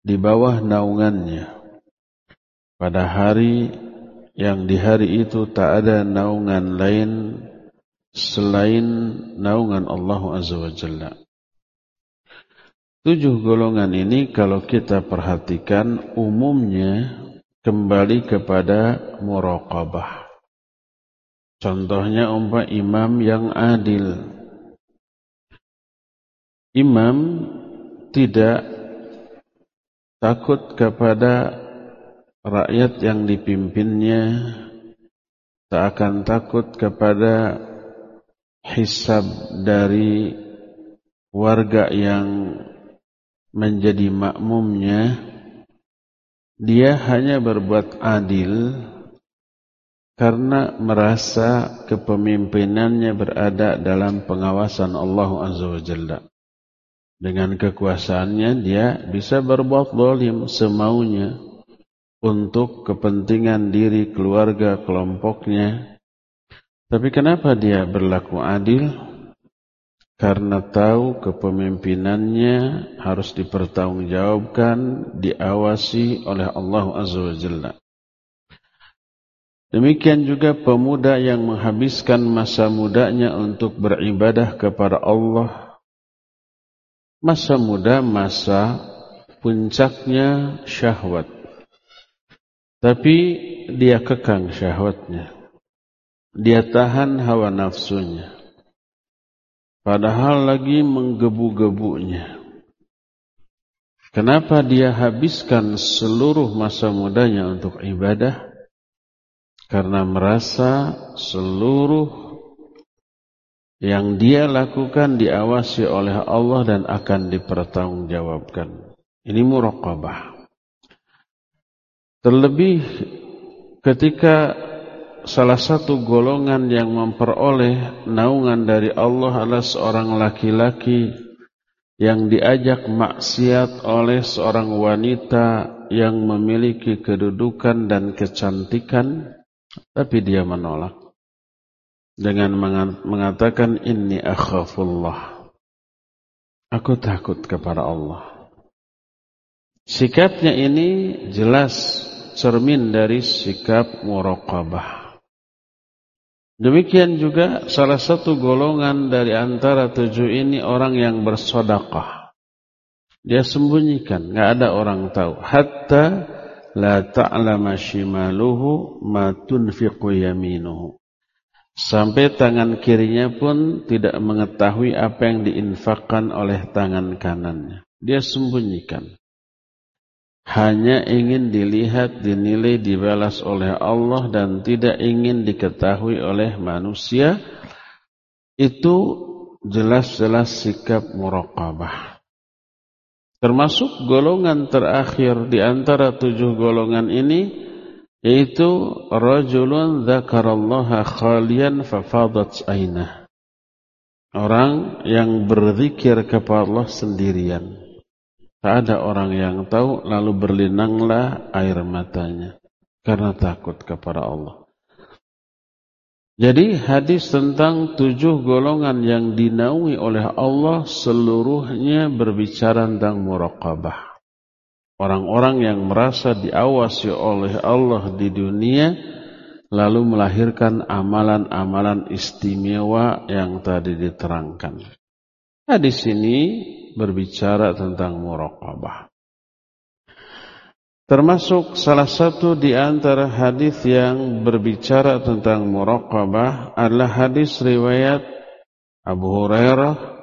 di bawah naungannya. Pada hari yang di hari itu tak ada naungan lain selain naungan Allah Azza wa Jalla. Tujuh golongan ini kalau kita perhatikan umumnya kembali kepada muraqabah. Contohnya umpah imam yang adil. Imam tidak takut kepada rakyat yang dipimpinnya, tak akan takut kepada hisab dari warga yang menjadi makmumnya, dia hanya berbuat adil karena merasa kepemimpinannya berada dalam pengawasan Allah Azza wa Jalla. Dengan kekuasaannya dia bisa berbuat zalim semaunya untuk kepentingan diri, keluarga, kelompoknya. Tapi kenapa dia berlaku adil? Karena tahu kepemimpinannya harus dipertanggungjawabkan, diawasi oleh Allah Azza wa Jalla. Demikian juga pemuda yang menghabiskan masa mudanya untuk beribadah kepada Allah. Masa muda masa puncaknya syahwat. Tapi dia kekang syahwatnya. Dia tahan hawa nafsunya. Padahal lagi menggebu-gebunya. Kenapa dia habiskan seluruh masa mudanya untuk ibadah? karena merasa seluruh yang dia lakukan diawasi oleh Allah dan akan dipertanggungjawabkan. Ini muraqabah. Terlebih ketika salah satu golongan yang memperoleh naungan dari Allah adalah seorang laki-laki yang diajak maksiat oleh seorang wanita yang memiliki kedudukan dan kecantikan tapi dia menolak dengan mengatakan inni akhafullah. Aku takut kepada Allah. Sikapnya ini jelas cermin dari sikap muraqabah. Demikian juga salah satu golongan dari antara tujuh ini orang yang bersodakah. Dia sembunyikan, nggak ada orang tahu. Hatta la ta'lama shimaluhu ma tunfiqu yaminuhu. Sampai tangan kirinya pun tidak mengetahui apa yang diinfakkan oleh tangan kanannya. Dia sembunyikan. Hanya ingin dilihat, dinilai, dibalas oleh Allah dan tidak ingin diketahui oleh manusia. Itu jelas-jelas sikap muraqabah. Termasuk golongan terakhir di antara tujuh golongan ini yaitu rajulun dzakarallaha khalian fafadat ainah. Orang yang berzikir kepada Allah sendirian. Tak ada orang yang tahu lalu berlinanglah air matanya karena takut kepada Allah. Jadi hadis tentang tujuh golongan yang dinaungi oleh Allah seluruhnya berbicara tentang muraqabah. Orang-orang yang merasa diawasi oleh Allah di dunia lalu melahirkan amalan-amalan istimewa yang tadi diterangkan. Hadis ini berbicara tentang muraqabah. Termasuk salah satu di antara hadis yang berbicara tentang muraqabah adalah hadis riwayat Abu Hurairah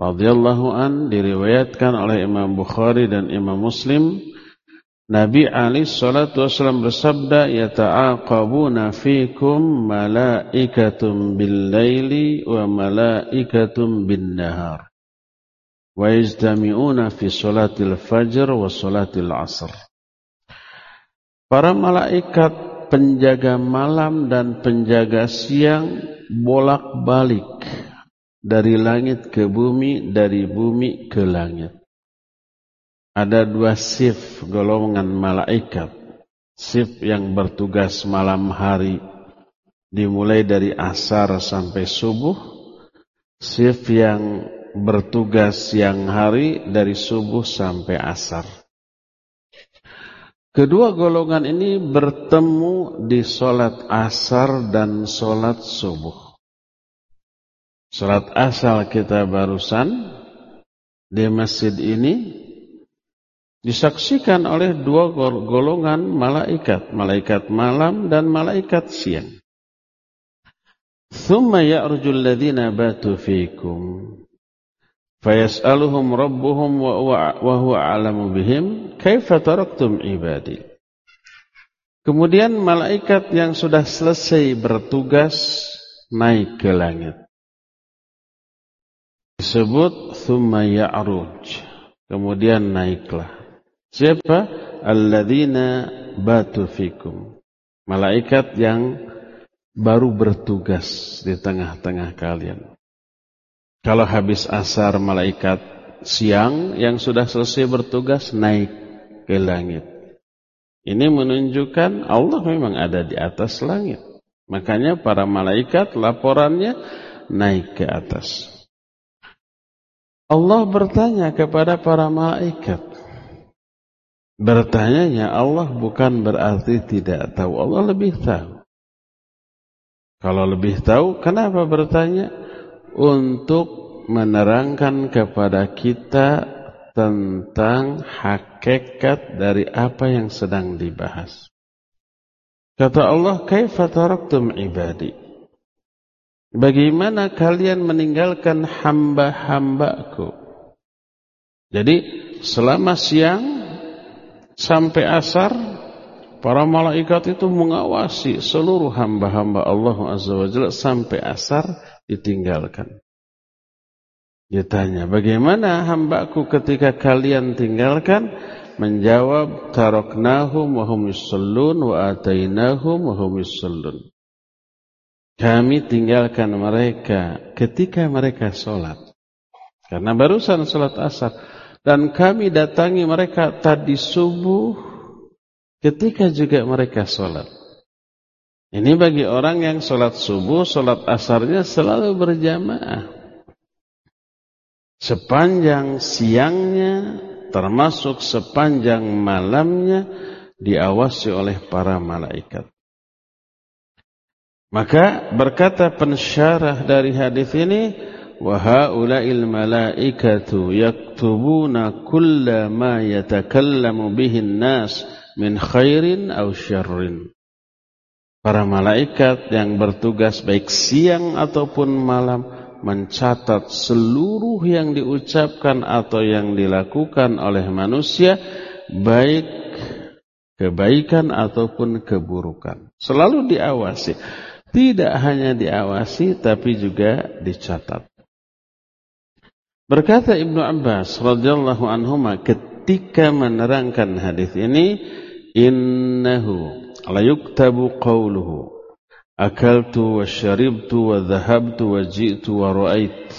radhiyallahu an diriwayatkan oleh Imam Bukhari dan Imam Muslim Nabi Ali salatu wasallam bersabda yata'aqabuna fikum malaikatum bil laili wa malaikatum bin nahar wa yajtami'una fi salatil fajr wa salatil asr. Para malaikat penjaga malam dan penjaga siang bolak-balik dari langit ke bumi, dari bumi ke langit. Ada dua shift golongan malaikat. Shift yang bertugas malam hari dimulai dari asar sampai subuh. Shift yang bertugas siang hari dari subuh sampai asar. Kedua golongan ini bertemu di sholat asar dan sholat subuh. Sholat asal kita barusan di masjid ini disaksikan oleh dua golongan malaikat. Malaikat malam dan malaikat siang. Ya'rujul ladhina batu fikum. Fayas'aluhum rabbuhum wa huwa a'lamu bihim kaifa taraktum ibadi. Kemudian malaikat yang sudah selesai bertugas naik ke langit. Disebut thumma ya'ruj. Kemudian naiklah. Siapa? Alladzina batu fikum. Malaikat yang baru bertugas di tengah-tengah kalian. Kalau habis asar malaikat siang yang sudah selesai bertugas naik ke langit. Ini menunjukkan Allah memang ada di atas langit. Makanya para malaikat laporannya naik ke atas. Allah bertanya kepada para malaikat. Bertanyanya Allah bukan berarti tidak tahu. Allah lebih tahu. Kalau lebih tahu, kenapa bertanya? untuk menerangkan kepada kita tentang hakikat dari apa yang sedang dibahas. Kata Allah, "Kaifa taraktum ibadi?" Bagaimana kalian meninggalkan hamba-hambaku? Jadi, selama siang sampai asar para malaikat itu mengawasi seluruh hamba-hamba Allah Azza wa Jalla sampai asar ditinggalkan. Ditanya, bagaimana hambaku ketika kalian tinggalkan? Menjawab, taroknahum wa yusallun wa atainahum wa hum. Kami tinggalkan mereka ketika mereka sholat. Karena barusan sholat asar. Dan kami datangi mereka tadi subuh ketika juga mereka sholat. Ini bagi orang yang sholat subuh, sholat asarnya selalu berjamaah. Sepanjang siangnya, termasuk sepanjang malamnya, diawasi oleh para malaikat. Maka berkata pensyarah dari hadis ini, "Wahaula'il malaikatu yaktubuna kulla ma yatakallamu bihin nas min khairin aw syarrin." Para malaikat yang bertugas baik siang ataupun malam mencatat seluruh yang diucapkan atau yang dilakukan oleh manusia baik kebaikan ataupun keburukan. Selalu diawasi. Tidak hanya diawasi tapi juga dicatat. Berkata Ibnu Abbas radhiyallahu anhu ketika menerangkan hadis ini innahu la yuktabu qawluhu akaltu wa syaribtu wa dhahabtu wa ji'tu wa ra'ait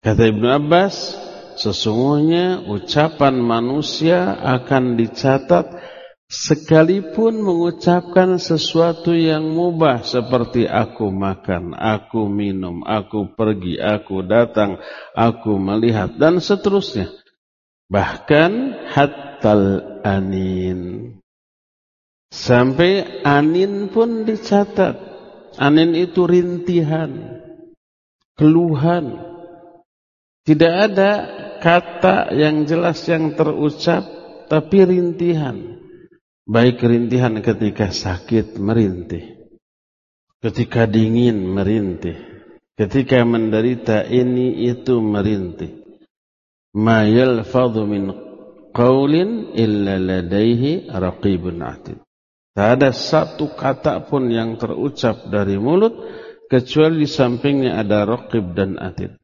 kata Ibnu Abbas sesungguhnya ucapan manusia akan dicatat sekalipun mengucapkan sesuatu yang mubah seperti aku makan, aku minum, aku pergi, aku datang, aku melihat dan seterusnya. Bahkan hatal anin. Sampai anin pun dicatat. Anin itu rintihan, keluhan. Tidak ada kata yang jelas yang terucap, tapi rintihan. Baik rintihan ketika sakit merintih. Ketika dingin merintih. Ketika menderita ini itu merintih. Ma yalfadhu min qawlin illa ladaihi raqibun atid. Tak ada satu kata pun yang terucap dari mulut kecuali di sampingnya ada raqib dan atid.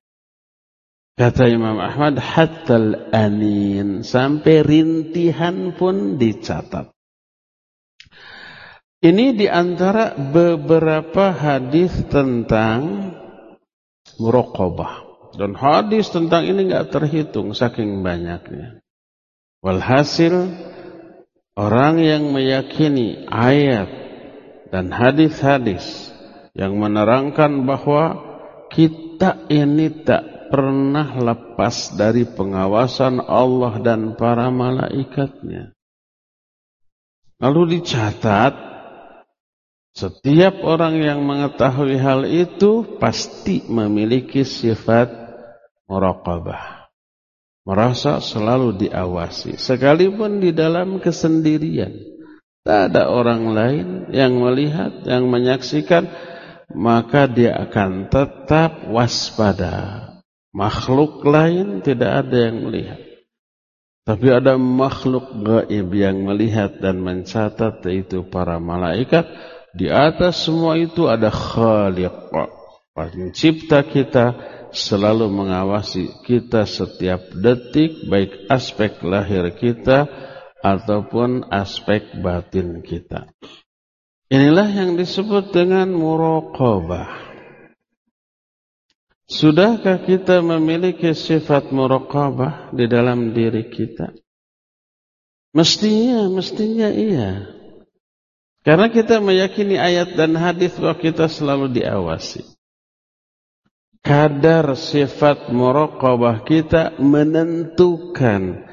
Kata Imam Ahmad, hatta anin sampai rintihan pun dicatat. Ini di antara beberapa hadis tentang muraqabah. Dan hadis tentang ini nggak terhitung saking banyaknya. Walhasil Orang yang meyakini ayat dan hadis-hadis yang menerangkan bahwa kita ini tak pernah lepas dari pengawasan Allah dan para malaikatnya. Lalu dicatat setiap orang yang mengetahui hal itu pasti memiliki sifat muraqabah. Merasa selalu diawasi. Sekalipun di dalam kesendirian. Tak ada orang lain yang melihat, yang menyaksikan. Maka dia akan tetap waspada. Makhluk lain tidak ada yang melihat. Tapi ada makhluk gaib yang melihat dan mencatat yaitu para malaikat di atas semua itu ada khaliq. Pencipta kita selalu mengawasi kita setiap detik baik aspek lahir kita ataupun aspek batin kita. Inilah yang disebut dengan muraqabah. Sudahkah kita memiliki sifat muraqabah di dalam diri kita? Mestinya, mestinya iya. Karena kita meyakini ayat dan hadis bahwa kita selalu diawasi. Kadar sifat muraqabah kita menentukan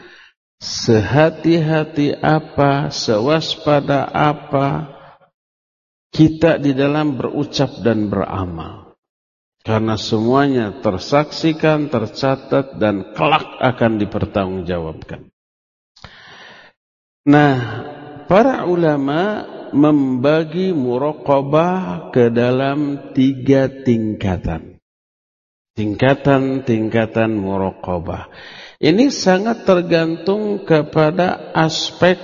sehati-hati apa, sewaspada apa kita di dalam berucap dan beramal. Karena semuanya tersaksikan, tercatat dan kelak akan dipertanggungjawabkan. Nah, para ulama membagi muraqabah ke dalam tiga tingkatan. Tingkatan-tingkatan muraqabah. Ini sangat tergantung kepada aspek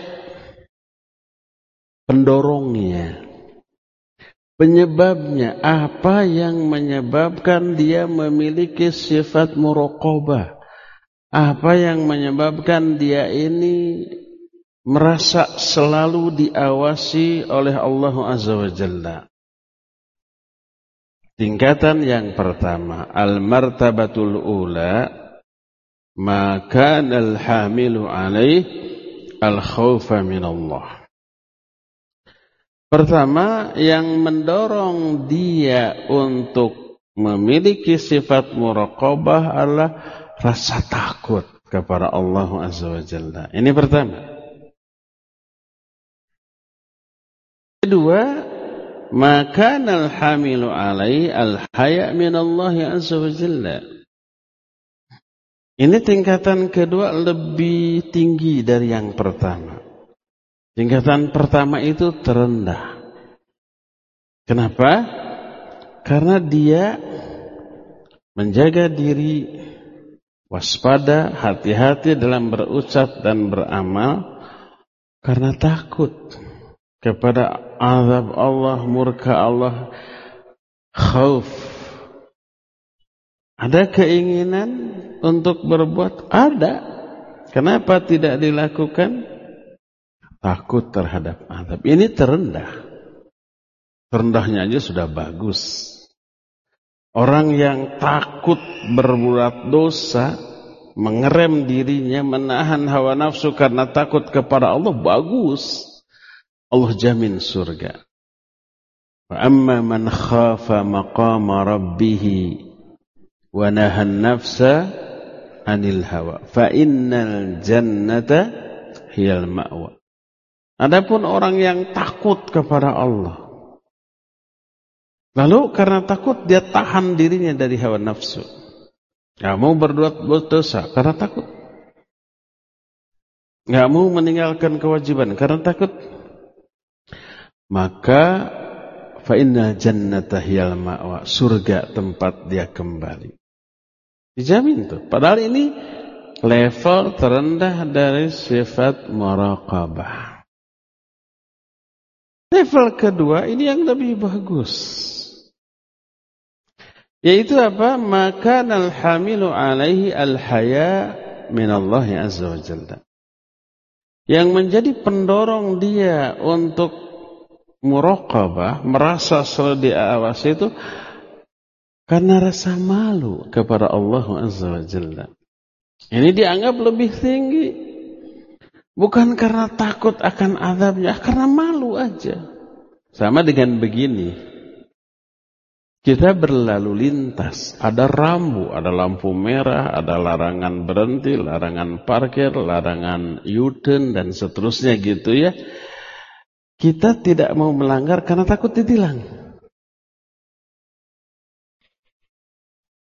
pendorongnya. Penyebabnya, apa yang menyebabkan dia memiliki sifat muraqabah? Apa yang menyebabkan dia ini merasa selalu diawasi oleh Allah Azza wa Jalla. Tingkatan yang pertama, al-martabatul ula, maka al-hamilu alaih al-khawfa min Allah. Pertama, yang mendorong dia untuk memiliki sifat muraqabah adalah rasa takut kepada Allah Azza wa Jalla. Ini pertama. Kedua, maka al-hamilu alai al-haya min Allah azza wa jalla. Ini tingkatan kedua lebih tinggi dari yang pertama. Tingkatan pertama itu terendah. Kenapa? Karena dia menjaga diri waspada, hati-hati dalam berucap dan beramal karena takut kepada azab Allah, murka Allah, khauf. Ada keinginan untuk berbuat? Ada. Kenapa tidak dilakukan? Takut terhadap azab. Ini terendah. Terendahnya aja sudah bagus. Orang yang takut berbuat dosa, mengerem dirinya, menahan hawa nafsu karena takut kepada Allah, bagus. Allah jamin surga. Wa amma man khafa maqama rabbih wa nahan nafsa anil hawa fa innal jannata hiyal ma'wa. Adapun orang yang takut kepada Allah Lalu karena takut dia tahan dirinya dari hawa nafsu. Gak mau berbuat dosa karena takut. Gak mau meninggalkan kewajiban karena takut maka fa inna jannata hiyal ma'wa surga tempat dia kembali. Dijamin tuh. Padahal ini level terendah dari sifat muraqabah level kedua ini yang lebih bagus. Yaitu apa? Maka al hamilu alaihi al haya min Allah azza wa jalla. Yang menjadi pendorong dia untuk muraqabah, merasa selalu diawasi itu karena rasa malu kepada Allah Azza wa Jalla. Ini dianggap lebih tinggi. Bukan karena takut akan azabnya, karena malu aja. Sama dengan begini. Kita berlalu lintas, ada rambu, ada lampu merah, ada larangan berhenti, larangan parkir, larangan u dan seterusnya gitu ya. Kita tidak mau melanggar karena takut ditilang.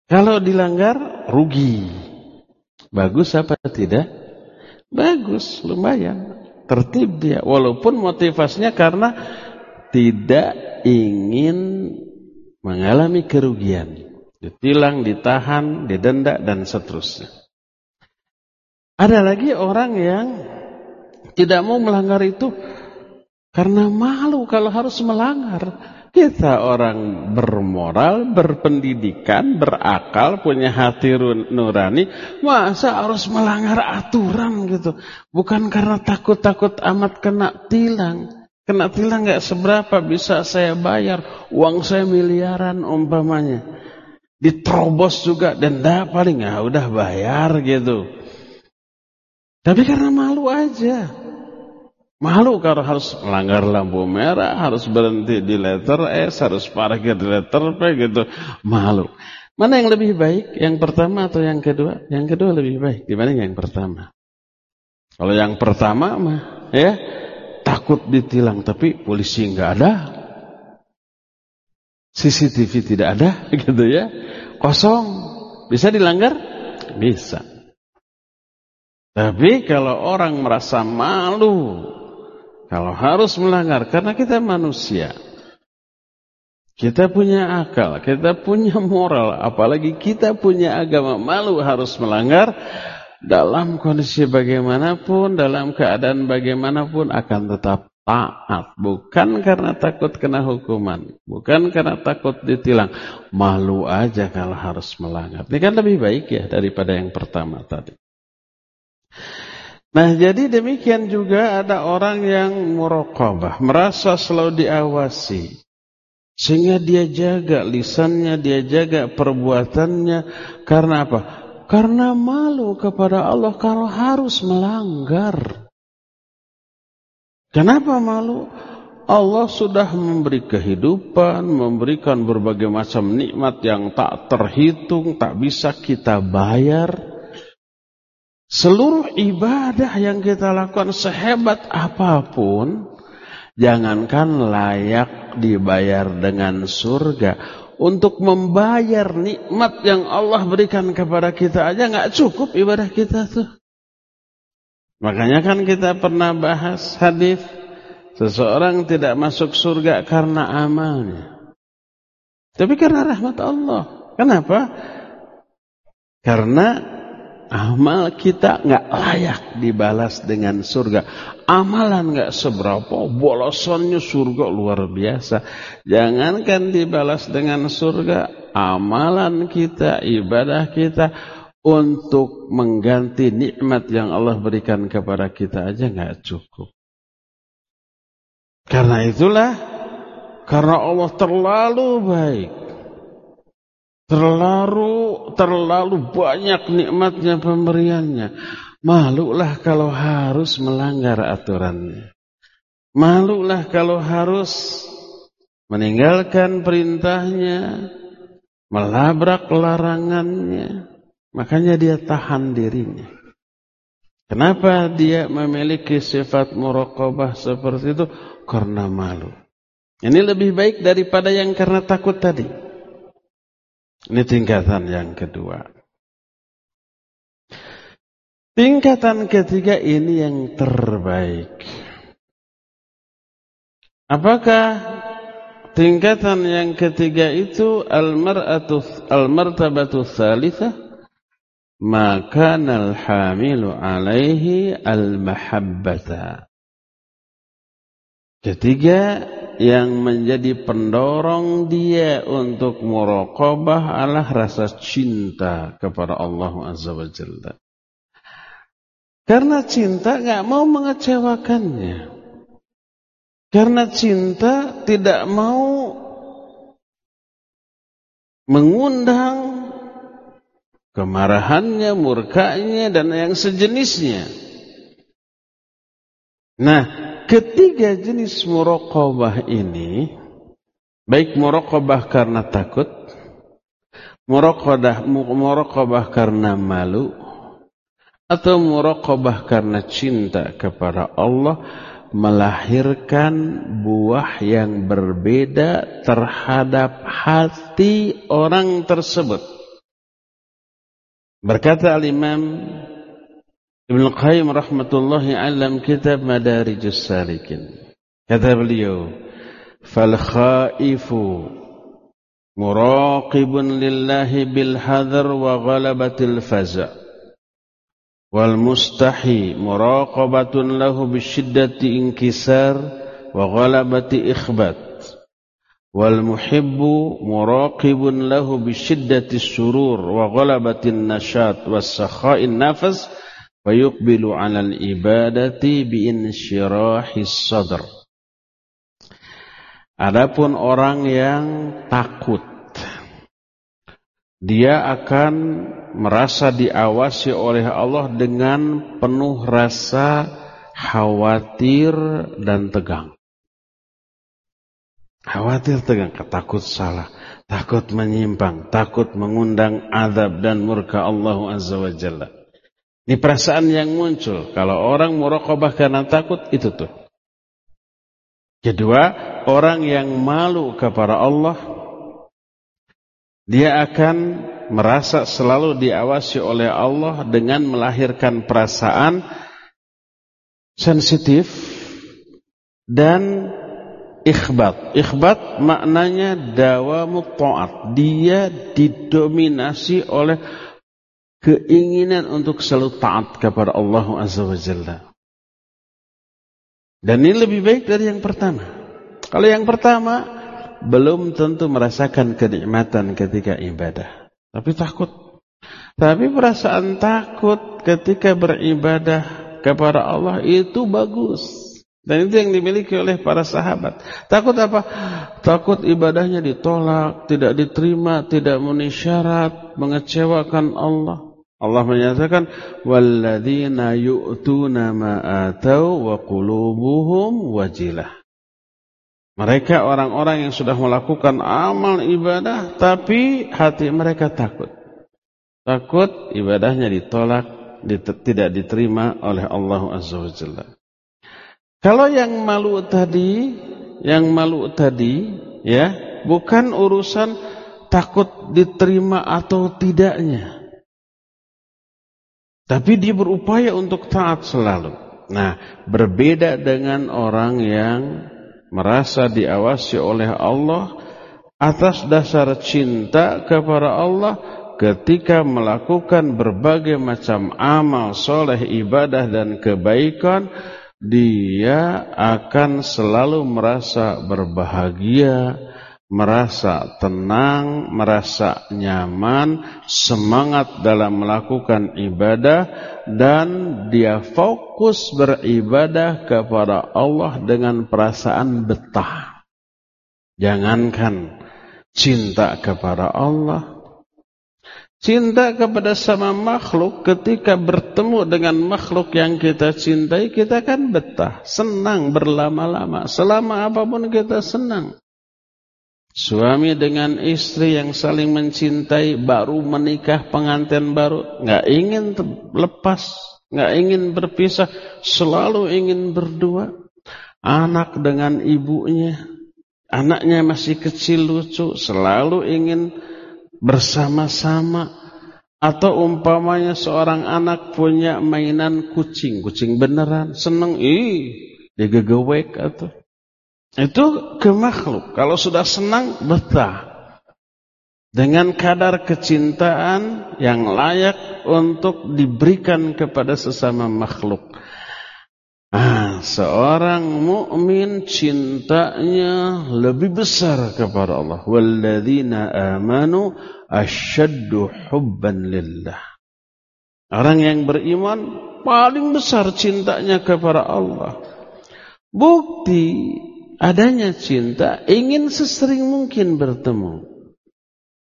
Kalau dilanggar, rugi. Bagus apa tidak? Bagus, lumayan. Tertib dia. Walaupun motivasinya karena tidak ingin mengalami kerugian. Ditilang, ditahan, didenda, dan seterusnya. Ada lagi orang yang tidak mau melanggar itu karena malu kalau harus melanggar. Kita orang bermoral, berpendidikan, berakal, punya hati nurani, masa harus melanggar aturan gitu? Bukan karena takut-takut amat kena tilang. Kena tilang nggak seberapa bisa saya bayar, uang saya miliaran umpamanya. Diterobos juga denda paling ya udah bayar gitu. Tapi karena malu aja. Malu kalau harus melanggar lampu merah, harus berhenti di letter S, harus parkir di letter P gitu. Malu. Mana yang lebih baik? Yang pertama atau yang kedua? Yang kedua lebih baik dibanding yang pertama. Kalau yang pertama mah ya takut ditilang tapi polisi nggak ada. CCTV tidak ada gitu ya. Kosong. Bisa dilanggar? Bisa. Tapi kalau orang merasa malu, kalau harus melanggar, karena kita manusia, kita punya akal, kita punya moral, apalagi kita punya agama, malu harus melanggar, dalam kondisi bagaimanapun, dalam keadaan bagaimanapun akan tetap taat. Bukan karena takut kena hukuman, bukan karena takut ditilang, malu aja kalau harus melanggar. Ini kan lebih baik ya daripada yang pertama tadi. Nah jadi demikian juga ada orang yang murokobah, merasa selalu diawasi. Sehingga dia jaga lisannya, dia jaga perbuatannya. Karena apa? Karena malu kepada Allah kalau harus melanggar. Kenapa malu? Allah sudah memberi kehidupan, memberikan berbagai macam nikmat yang tak terhitung, tak bisa kita bayar. Seluruh ibadah yang kita lakukan sehebat apa pun, jangankan layak dibayar dengan surga. Untuk membayar nikmat yang Allah berikan kepada kita aja nggak cukup ibadah kita tuh. Makanya kan kita pernah bahas hadis seseorang tidak masuk surga karena amalnya. Tapi karena rahmat Allah. Kenapa? Karena amal kita nggak layak dibalas dengan surga. Amalan nggak seberapa, bolosannya surga luar biasa. Jangankan dibalas dengan surga, amalan kita, ibadah kita untuk mengganti nikmat yang Allah berikan kepada kita aja nggak cukup. Karena itulah, karena Allah terlalu baik, Terlalu terlalu banyak nikmatnya pemberiannya. Malulah kalau harus melanggar aturannya. Malulah kalau harus meninggalkan perintahnya, melabrak larangannya. Makanya dia tahan dirinya. Kenapa dia memiliki sifat muraqabah seperti itu? Karena malu. Ini lebih baik daripada yang karena takut tadi. Ini tingkatan yang kedua. Tingkatan ketiga ini yang terbaik. Apakah tingkatan yang ketiga itu al-mar'atu al-martabatu tsalitsah? Maka al-hamilu alaihi al-mahabbata. Ketiga yang menjadi pendorong dia untuk muraqabah adalah rasa cinta kepada Allah Azza wa Jalla. Karena cinta nggak mau mengecewakannya. Karena cinta tidak mau mengundang kemarahannya, murkanya, dan yang sejenisnya. Nah, Ketiga jenis muraqabah ini baik muraqabah karena takut, muraqabah muraqabah karena malu atau muraqabah karena cinta kepada Allah melahirkan buah yang berbeda terhadap hati orang tersebut. Berkata al-Imam Ibn Qayyim rahmatullahi alam kitab Madarijus Salikin. Kata beliau, "Fal khaifu muraqibun lillahi bil hadar wa ghalabatil faza'." Wal mustahi muraqabatun lahu bisyiddati inkisar wa ghalabati ikhbat. Wal muhibbu muraqibun lahu bisyiddati surur wa ghalabati nashat was sakha'in nafas wa yuqbilu 'ala al ibadati bi insyirahis sadr. Adapun orang yang takut dia akan merasa diawasi oleh Allah dengan penuh rasa khawatir dan tegang. Khawatir tegang, takut salah, takut menyimpang, takut mengundang azab dan murka Allah Azza wa Jalla. Ini perasaan yang muncul. Kalau orang muraqabah karena takut, itu tuh. Kedua, orang yang malu kepada Allah, dia akan merasa selalu diawasi oleh Allah dengan melahirkan perasaan sensitif dan ikhbat. Ikhbat maknanya dawamu ta'at. Dia didominasi oleh keinginan untuk selalu taat kepada Allah Azza wa Jalla. Dan ini lebih baik dari yang pertama. Kalau yang pertama belum tentu merasakan kenikmatan ketika ibadah. Tapi takut. Tapi perasaan takut ketika beribadah kepada Allah itu bagus. Dan itu yang dimiliki oleh para sahabat. Takut apa? Takut ibadahnya ditolak, tidak diterima, tidak memenuhi syarat, mengecewakan Allah. Allah menyatakan walladzina yu'tuna ma atau wa qulubuhum wajilah. Mereka orang-orang yang sudah melakukan amal ibadah tapi hati mereka takut. Takut ibadahnya ditolak, tidak diterima oleh Allah Azza wa Jalla. Kalau yang malu tadi, yang malu tadi ya, bukan urusan takut diterima atau tidaknya. Tapi dia berupaya untuk taat selalu. Nah, berbeda dengan orang yang merasa diawasi oleh Allah atas dasar cinta kepada Allah ketika melakukan berbagai macam amal soleh ibadah dan kebaikan dia akan selalu merasa berbahagia merasa tenang, merasa nyaman, semangat dalam melakukan ibadah dan dia fokus beribadah kepada Allah dengan perasaan betah. Jangankan cinta kepada Allah, cinta kepada sama makhluk ketika bertemu dengan makhluk yang kita cintai, kita kan betah, senang berlama-lama. Selama apa pun kita senang. Suami dengan istri yang saling mencintai baru menikah pengantin baru nggak ingin lepas, nggak ingin berpisah, selalu ingin berdua. Anak dengan ibunya, anaknya masih kecil lucu, selalu ingin bersama-sama. Atau umpamanya seorang anak punya mainan kucing, kucing beneran, seneng, ih, digegewek atau itu ke makhluk. Kalau sudah senang, betah. Dengan kadar kecintaan yang layak untuk diberikan kepada sesama makhluk. Ah, seorang mukmin cintanya lebih besar kepada Allah. Walladzina amanu asyaddu hubban lillah. Orang yang beriman paling besar cintanya kepada Allah. Bukti adanya cinta ingin sesering mungkin bertemu.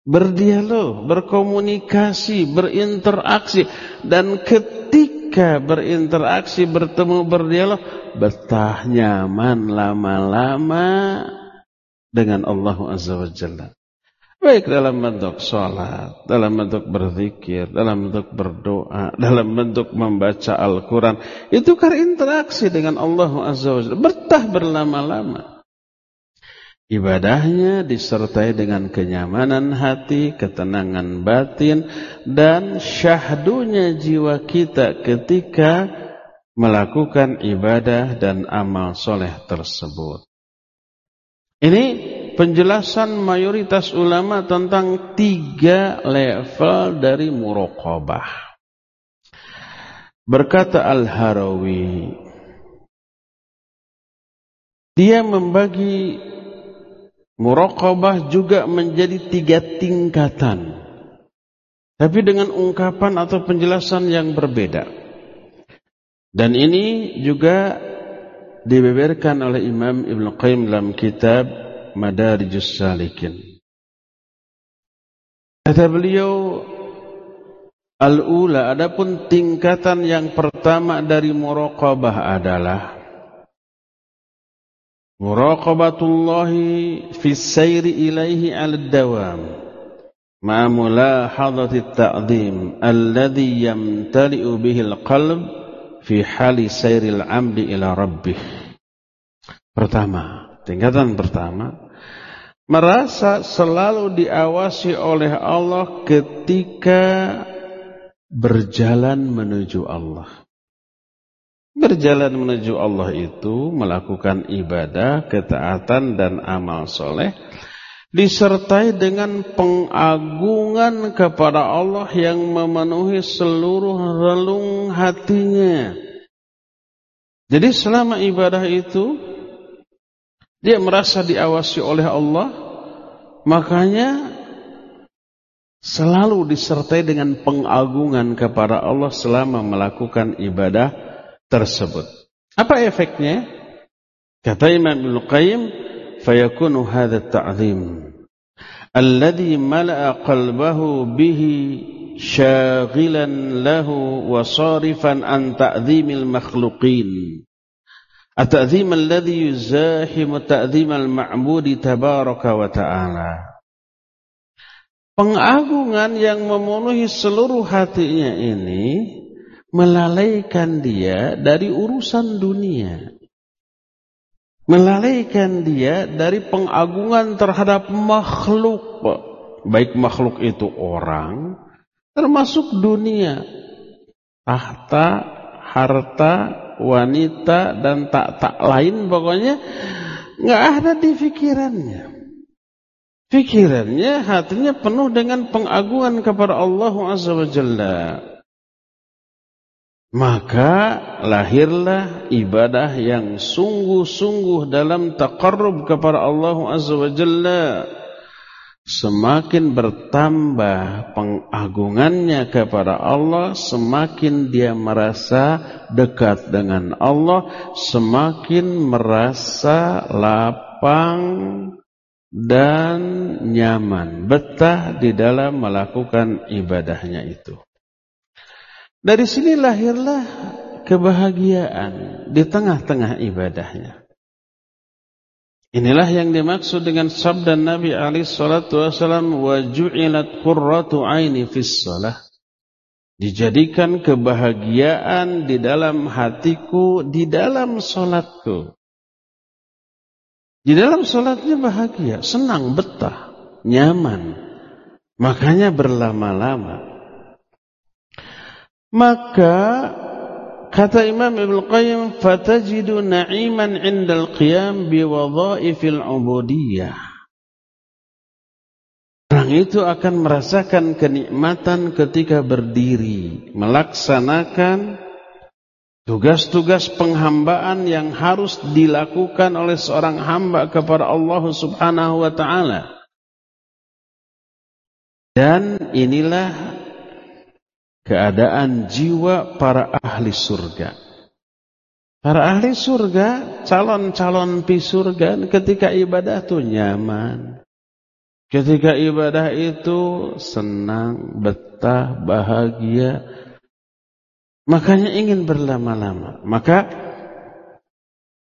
Berdialog berkomunikasi berinteraksi. Dan ketika berinteraksi bertemu berdialog betah nyaman lama-lama dengan Allah Azza wa Jalla Baik dalam bentuk sholat, dalam bentuk berzikir, dalam bentuk berdoa, dalam bentuk membaca Al-Quran. Itu kan interaksi dengan Allah Azza wa Jalla. Bertah berlama-lama. Ibadahnya disertai dengan kenyamanan hati, ketenangan batin, dan syahdunya jiwa kita ketika melakukan ibadah dan amal soleh tersebut. Ini penjelasan mayoritas ulama tentang tiga level dari muraqabah. Berkata Al-Harawi, dia membagi muraqabah juga menjadi tiga tingkatan. Tapi dengan ungkapan atau penjelasan yang berbeda. Dan ini juga dibeberkan oleh Imam Ibn Qayyim dalam kitab Madarijus Salikin. Kata beliau, Al-ula, adapun tingkatan yang pertama dari muraqabah adalah muraqabatullahi fi sayri ilaihi al-dawam ma mulahadati at-ta'zim alladhi yamtali'u bihi al-qalb fi hali sayril 'amdi ila rabbih. Pertama, tingkatan pertama merasa selalu diawasi oleh Allah ketika berjalan menuju Allah. Berjalan menuju Allah itu melakukan ibadah, ketaatan dan amal soleh disertai dengan pengagungan kepada Allah yang memenuhi seluruh relung hatinya. Jadi selama ibadah itu dia merasa diawasi oleh Allah, makanya selalu disertai dengan pengagungan kepada Allah selama melakukan ibadah tersebut. Apa efeknya? Kata Imam Ibnu Qayyim, ta'zim alladhi mala'a qalbahu bihi syaghilan lahu wa sarifan an ta'zimil makhluqin At-ta'zim alladhi yuzahimu ta'zim al-ma'budi tabaraka wa ta'ala. Pengagungan yang memenuhi seluruh hatinya ini melalaikan dia dari urusan dunia. Melalaikan dia dari pengagungan terhadap makhluk. Baik makhluk itu orang, termasuk dunia. Tahta, harta, wanita dan tak-tak lain pokoknya nggak ada di pikirannya. Pikirannya, hatinya penuh dengan pengagungan kepada Allah Azza wa Jalla. Maka lahirlah ibadah yang sungguh-sungguh dalam taqarrub kepada Allah Azza wa Jalla Semakin bertambah pengagungannya kepada Allah, semakin dia merasa dekat dengan Allah, semakin merasa lapang dan nyaman, betah di dalam melakukan ibadahnya itu. Dari sini lahirlah kebahagiaan di tengah-tengah ibadahnya. Inilah yang dimaksud dengan sabda Nabi alaihi salatu wasallam wa ju'ilat qurratu aini fis shalah. Dijadikan kebahagiaan di dalam hatiku di dalam salatku. Di dalam salatnya bahagia, senang, betah, nyaman. Makanya berlama-lama. Maka Kata Imam Ibn Qayyim, fatajidu na'iman indal qiyam biwadha'ifil ubudiyah. Orang itu akan merasakan kenikmatan ketika berdiri, melaksanakan tugas-tugas penghambaan yang harus dilakukan oleh seorang hamba kepada Allah Subhanahu wa taala. Dan inilah keadaan jiwa para ahli surga. Para ahli surga, calon-calon pi surga ketika ibadah itu nyaman. Ketika ibadah itu senang, betah, bahagia. Makanya ingin berlama-lama. Maka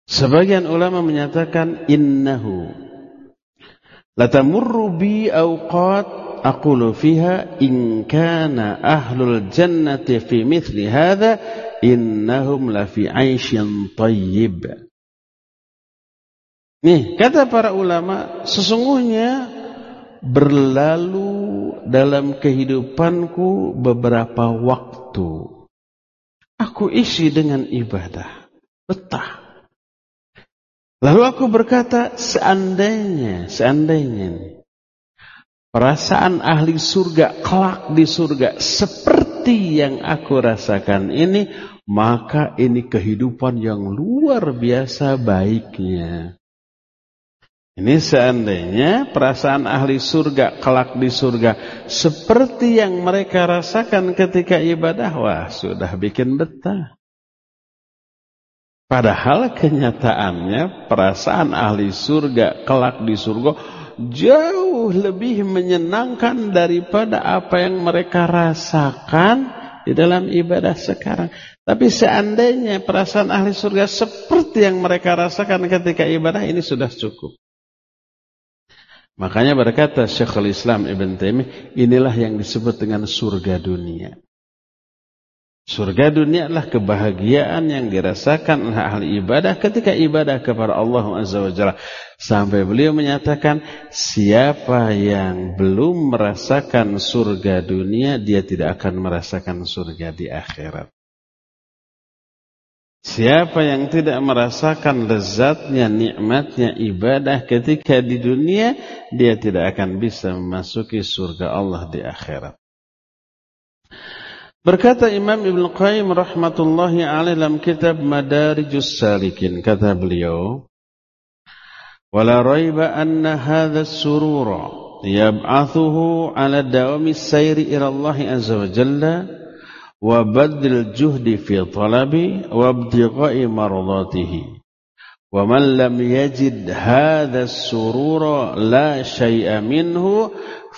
sebagian ulama menyatakan innahu Latamurru bi awqat aqulu fiha in kana ahlul jannati fi mithli hadha innahum la fi 'aisyin. Nih, kata para ulama, sesungguhnya berlalu dalam kehidupanku beberapa waktu. Aku isi dengan ibadah, betah. Lalu aku berkata, seandainya, seandainya nih, perasaan ahli surga kelak di surga seperti yang aku rasakan ini, maka ini kehidupan yang luar biasa baiknya. Ini seandainya perasaan ahli surga kelak di surga seperti yang mereka rasakan ketika ibadah, wah sudah bikin betah. Padahal kenyataannya perasaan ahli surga kelak di surga jauh lebih menyenangkan daripada apa yang mereka rasakan di dalam ibadah sekarang. Tapi seandainya perasaan ahli surga seperti yang mereka rasakan ketika ibadah ini sudah cukup. Makanya berkata Syekhul Islam Ibn Taimiyah, inilah yang disebut dengan surga dunia. Surga dunia adalah kebahagiaan yang dirasakan oleh ahli ibadah ketika ibadah kepada Allah Azza wa Jalla. Sampai beliau menyatakan, siapa yang belum merasakan surga dunia, dia tidak akan merasakan surga di akhirat. Siapa yang tidak merasakan lezatnya, nikmatnya ibadah ketika di dunia, dia tidak akan bisa memasuki surga Allah di akhirat. Berkata Imam Ibn Qayyim rahmatullahi alaih dalam kitab Madarijus Salikin kata beliau wala raiba anna hadha surura yab'athuhu ala dawami sayri ila Allah azza wa jalla wa badl juhdi fi talabi wa ibtigha'i mardatihi wa man lam yajid hadha surura la shay'a minhu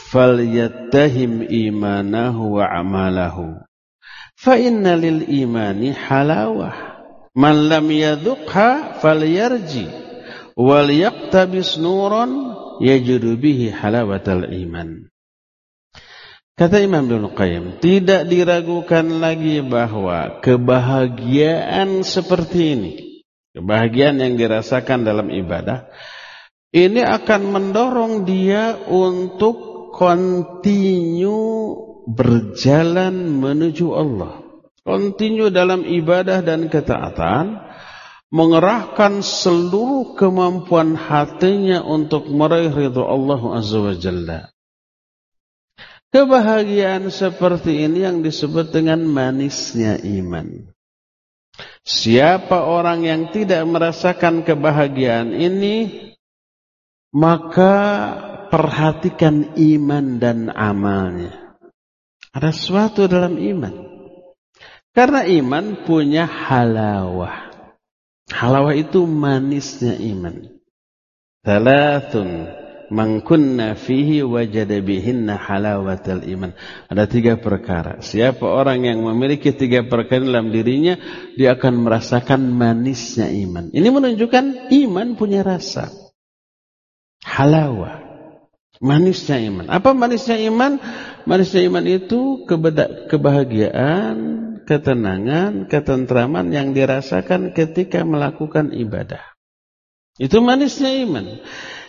falyattahim imanahu wa amalahu fa inna lil imani halawah. Man lam yadhuqha falyarji wal yaqtabis nuran yajidu bihi halawatal iman. Kata Imam Ibnu Qayyim, tidak diragukan lagi bahwa kebahagiaan seperti ini, kebahagiaan yang dirasakan dalam ibadah, ini akan mendorong dia untuk continue berjalan menuju Allah. Continue dalam ibadah dan ketaatan. Mengerahkan seluruh kemampuan hatinya untuk meraih ridho Allah Azza wa Jalla. Kebahagiaan seperti ini yang disebut dengan manisnya iman. Siapa orang yang tidak merasakan kebahagiaan ini, maka perhatikan iman dan amalnya. Ada sesuatu dalam iman. Karena iman punya halawah. Halawah itu manisnya iman. Thalathun man kunna fihi wajada halawatal iman. Ada tiga perkara. Siapa orang yang memiliki tiga perkara dalam dirinya, dia akan merasakan manisnya iman. Ini menunjukkan iman punya rasa. Halawah. Manisnya iman. Apa manisnya iman? Manisnya iman itu kebahagiaan, ketenangan, ketentraman yang dirasakan ketika melakukan ibadah. Itu manisnya iman.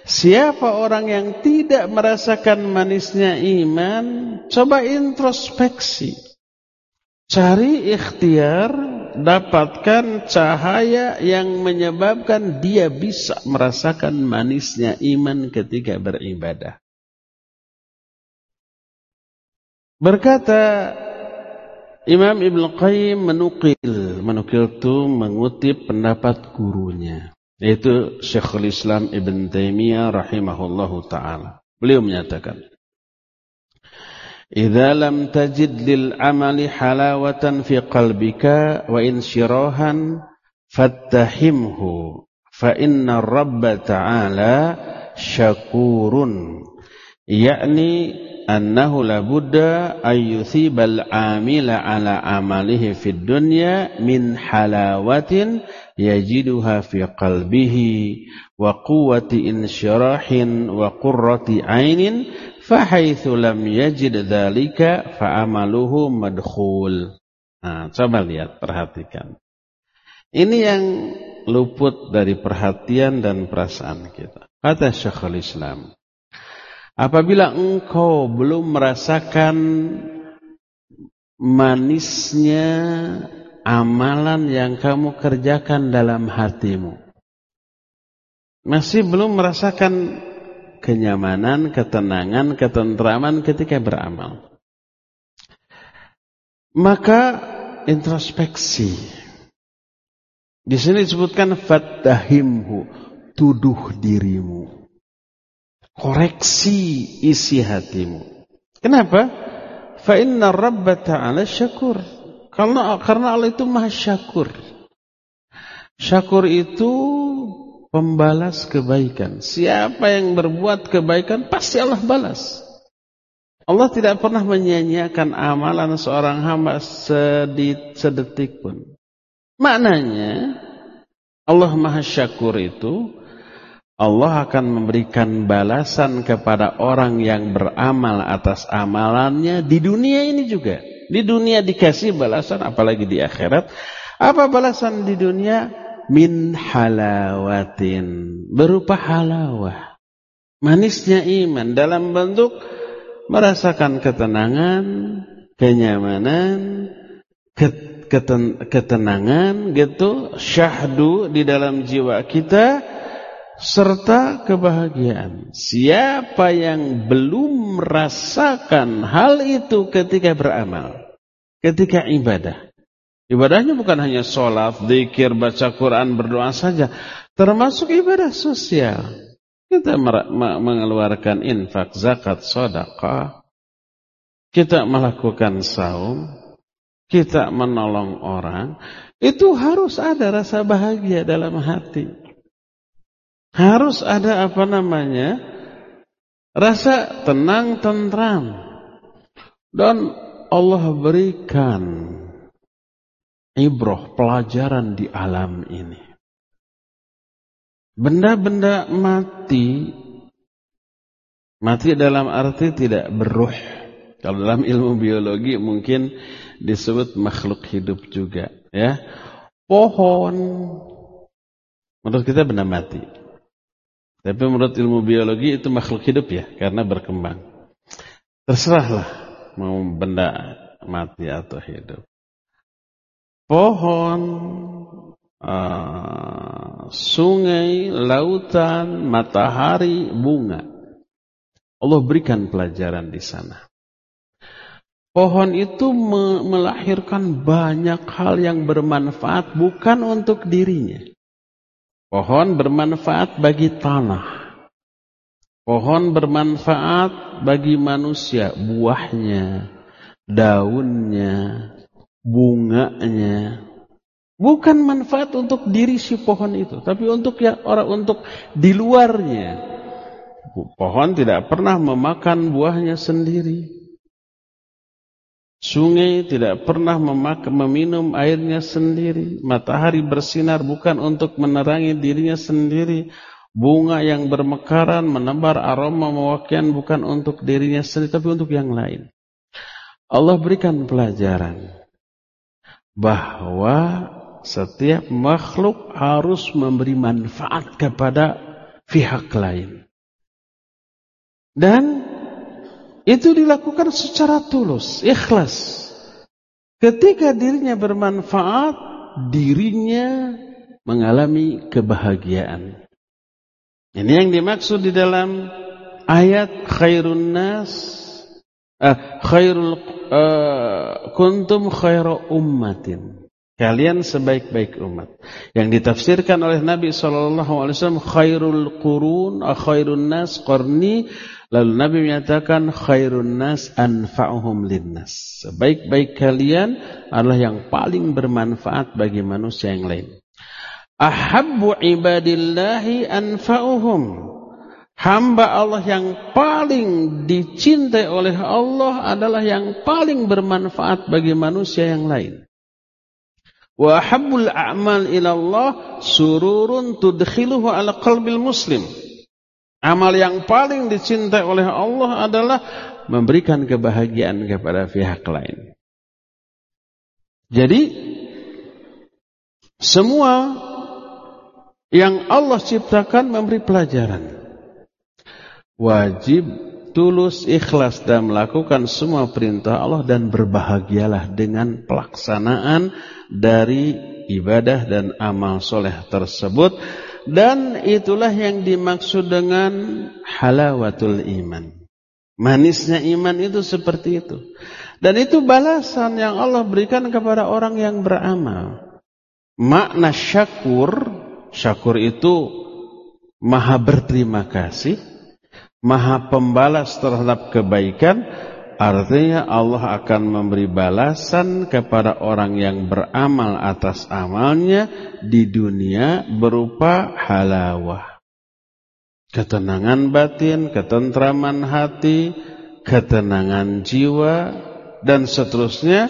Siapa orang yang tidak merasakan manisnya iman, coba introspeksi. Cari ikhtiar, dapatkan cahaya yang menyebabkan dia bisa merasakan manisnya iman ketika beribadah. Berkata Imam Ibn Qayyim menukil, menukil itu mengutip pendapat gurunya, yaitu Syekhul Islam Ibn Taimiyah rahimahullahu taala. Beliau menyatakan, "Idza lam tajid lil amali halawatan fi qalbika wa insyirahan fattahimhu fa inna Rabb ta'ala syakurun." Yakni annahu la budda ayyuthibal amila ala amalihi fid dunya min halawatin yajiduha fi qalbihi wa quwwati insyirahin wa qurrati ainin fahaitsu lam yajid dzalika fa amaluhu madkhul. Nah coba lihat perhatikan. Ini yang luput dari perhatian dan perasaan kita. Kata Syekhul Islam Apabila engkau belum merasakan manisnya amalan yang kamu kerjakan dalam hatimu. Masih belum merasakan kenyamanan, ketenangan, ketentraman ketika beramal. Maka introspeksi. Di sini disebutkan fattahimhu, tuduh dirimu koreksi isi hatimu. Kenapa? Fa inna Rabba ta'ala syakur. Karena karena Allah itu Maha Syakur. Syakur itu pembalas kebaikan. Siapa yang berbuat kebaikan pasti Allah balas. Allah tidak pernah menyia-nyiakan amalan seorang hamba sedetik pun. Maknanya Allah Maha Syakur itu Allah akan memberikan balasan kepada orang yang beramal atas amalannya di dunia ini juga. Di dunia dikasih balasan apalagi di akhirat. Apa balasan di dunia? Min halawatin. Berupa halawah. Manisnya iman dalam bentuk merasakan ketenangan, kenyamanan, ketenangan gitu, syahdu di dalam jiwa kita serta kebahagiaan. Siapa yang belum merasakan hal itu ketika beramal, ketika ibadah. Ibadahnya bukan hanya sholat, zikir, baca Quran, berdoa saja. Termasuk ibadah sosial. Kita mengeluarkan infak, zakat, sodakah. Kita melakukan saum. Kita menolong orang. Itu harus ada rasa bahagia dalam hati. Harus ada apa namanya? Rasa tenang, tentram. Dan Allah berikan ibroh, pelajaran di alam ini. Benda-benda mati, mati dalam arti tidak beruh. Kalau dalam ilmu biologi mungkin disebut makhluk hidup juga. ya Pohon, menurut kita benda mati. Tapi menurut ilmu biologi itu makhluk hidup ya, karena berkembang. Terserahlah mau benda mati atau hidup. Pohon, uh, sungai, lautan, matahari, bunga. Allah berikan pelajaran di sana. Pohon itu me melahirkan banyak hal yang bermanfaat bukan untuk dirinya. Pohon bermanfaat bagi tanah. Pohon bermanfaat bagi manusia, buahnya, daunnya, bunganya. Bukan manfaat untuk diri si pohon itu, tapi untuk ya orang untuk di luarnya. Pohon tidak pernah memakan buahnya sendiri. Sungai tidak pernah memakan, meminum airnya sendiri. Matahari bersinar bukan untuk menerangi dirinya sendiri. Bunga yang bermekaran, menebar aroma mewakian bukan untuk dirinya sendiri, tapi untuk yang lain. Allah berikan pelajaran bahwa setiap makhluk harus memberi manfaat kepada pihak lain. Dan itu dilakukan secara tulus, ikhlas. Ketika dirinya bermanfaat, dirinya mengalami kebahagiaan. Ini yang dimaksud di dalam ayat khairun nas uh, khairul uh, kuntum khairu ummatin. Kalian sebaik-baik umat. Yang ditafsirkan oleh Nabi SAW, khairul qurun, khairun nas, qarni, Lalu Nabi menyatakan khairun nas anfa'uhum linnas. Sebaik-baik kalian adalah yang paling bermanfaat bagi manusia yang lain. Ahabbu ibadillahi anfa'uhum. Hamba Allah yang paling dicintai oleh Allah adalah yang paling bermanfaat bagi manusia yang lain. Wa habbul a'mal ila Allah sururun tudkhiluhu ala qalbil muslim. Amal yang paling dicintai oleh Allah adalah memberikan kebahagiaan kepada pihak lain. Jadi semua yang Allah ciptakan memberi pelajaran wajib tulus ikhlas dan melakukan semua perintah Allah dan berbahagialah dengan pelaksanaan dari ibadah dan amal soleh tersebut dan itulah yang dimaksud dengan halawatul iman. Manisnya iman itu seperti itu. Dan itu balasan yang Allah berikan kepada orang yang beramal. Makna syakur syakur itu maha berterima kasih maha pembalas terhadap kebaikan artinya Allah akan memberi balasan kepada orang yang beramal atas amalnya di dunia berupa halawah ketenangan batin ketentraman hati ketenangan jiwa dan seterusnya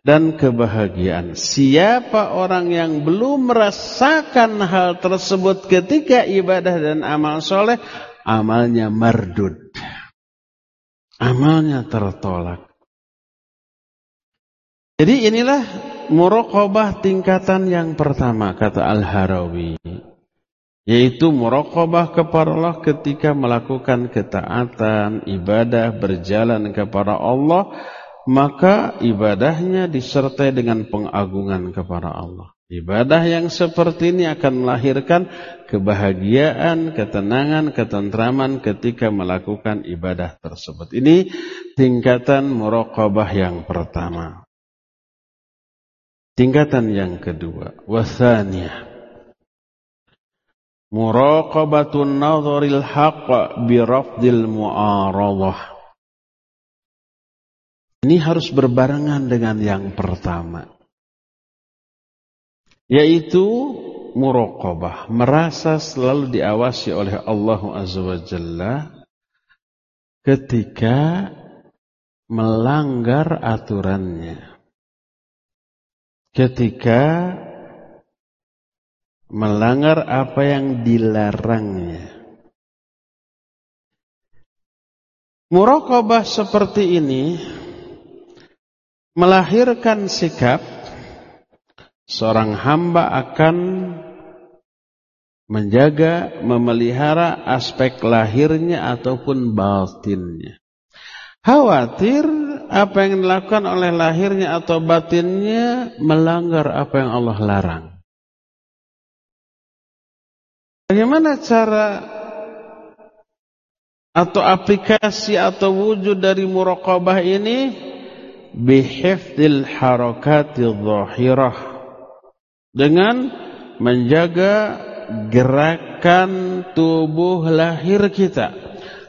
dan kebahagiaan. Siapa orang yang belum merasakan hal tersebut ketika ibadah dan amal soleh, amalnya mardud. Amalnya tertolak. Jadi inilah muraqabah tingkatan yang pertama kata Al-Harawi. Yaitu muraqabah kepada Allah ketika melakukan ketaatan, ibadah, berjalan kepada Allah. Maka ibadahnya disertai dengan pengagungan kepada Allah. Ibadah yang seperti ini akan melahirkan kebahagiaan, ketenangan, ketentraman ketika melakukan ibadah tersebut. Ini tingkatan muraqabah yang pertama. Tingkatan yang kedua, wasaniyah. Muraqabatun nadharil haqq bi rafdil mu'aradah. Ini harus berbarengan dengan yang pertama yaitu muraqabah, merasa selalu diawasi oleh Allah Azza wa Jalla ketika melanggar aturannya. Ketika melanggar apa yang dilarangnya. Muraqabah seperti ini melahirkan sikap seorang hamba akan menjaga, memelihara aspek lahirnya ataupun batinnya. Khawatir apa yang dilakukan oleh lahirnya atau batinnya melanggar apa yang Allah larang. Bagaimana cara atau aplikasi atau wujud dari muraqabah ini? Bihifdil harakatil zahirah dengan menjaga gerakan tubuh lahir kita,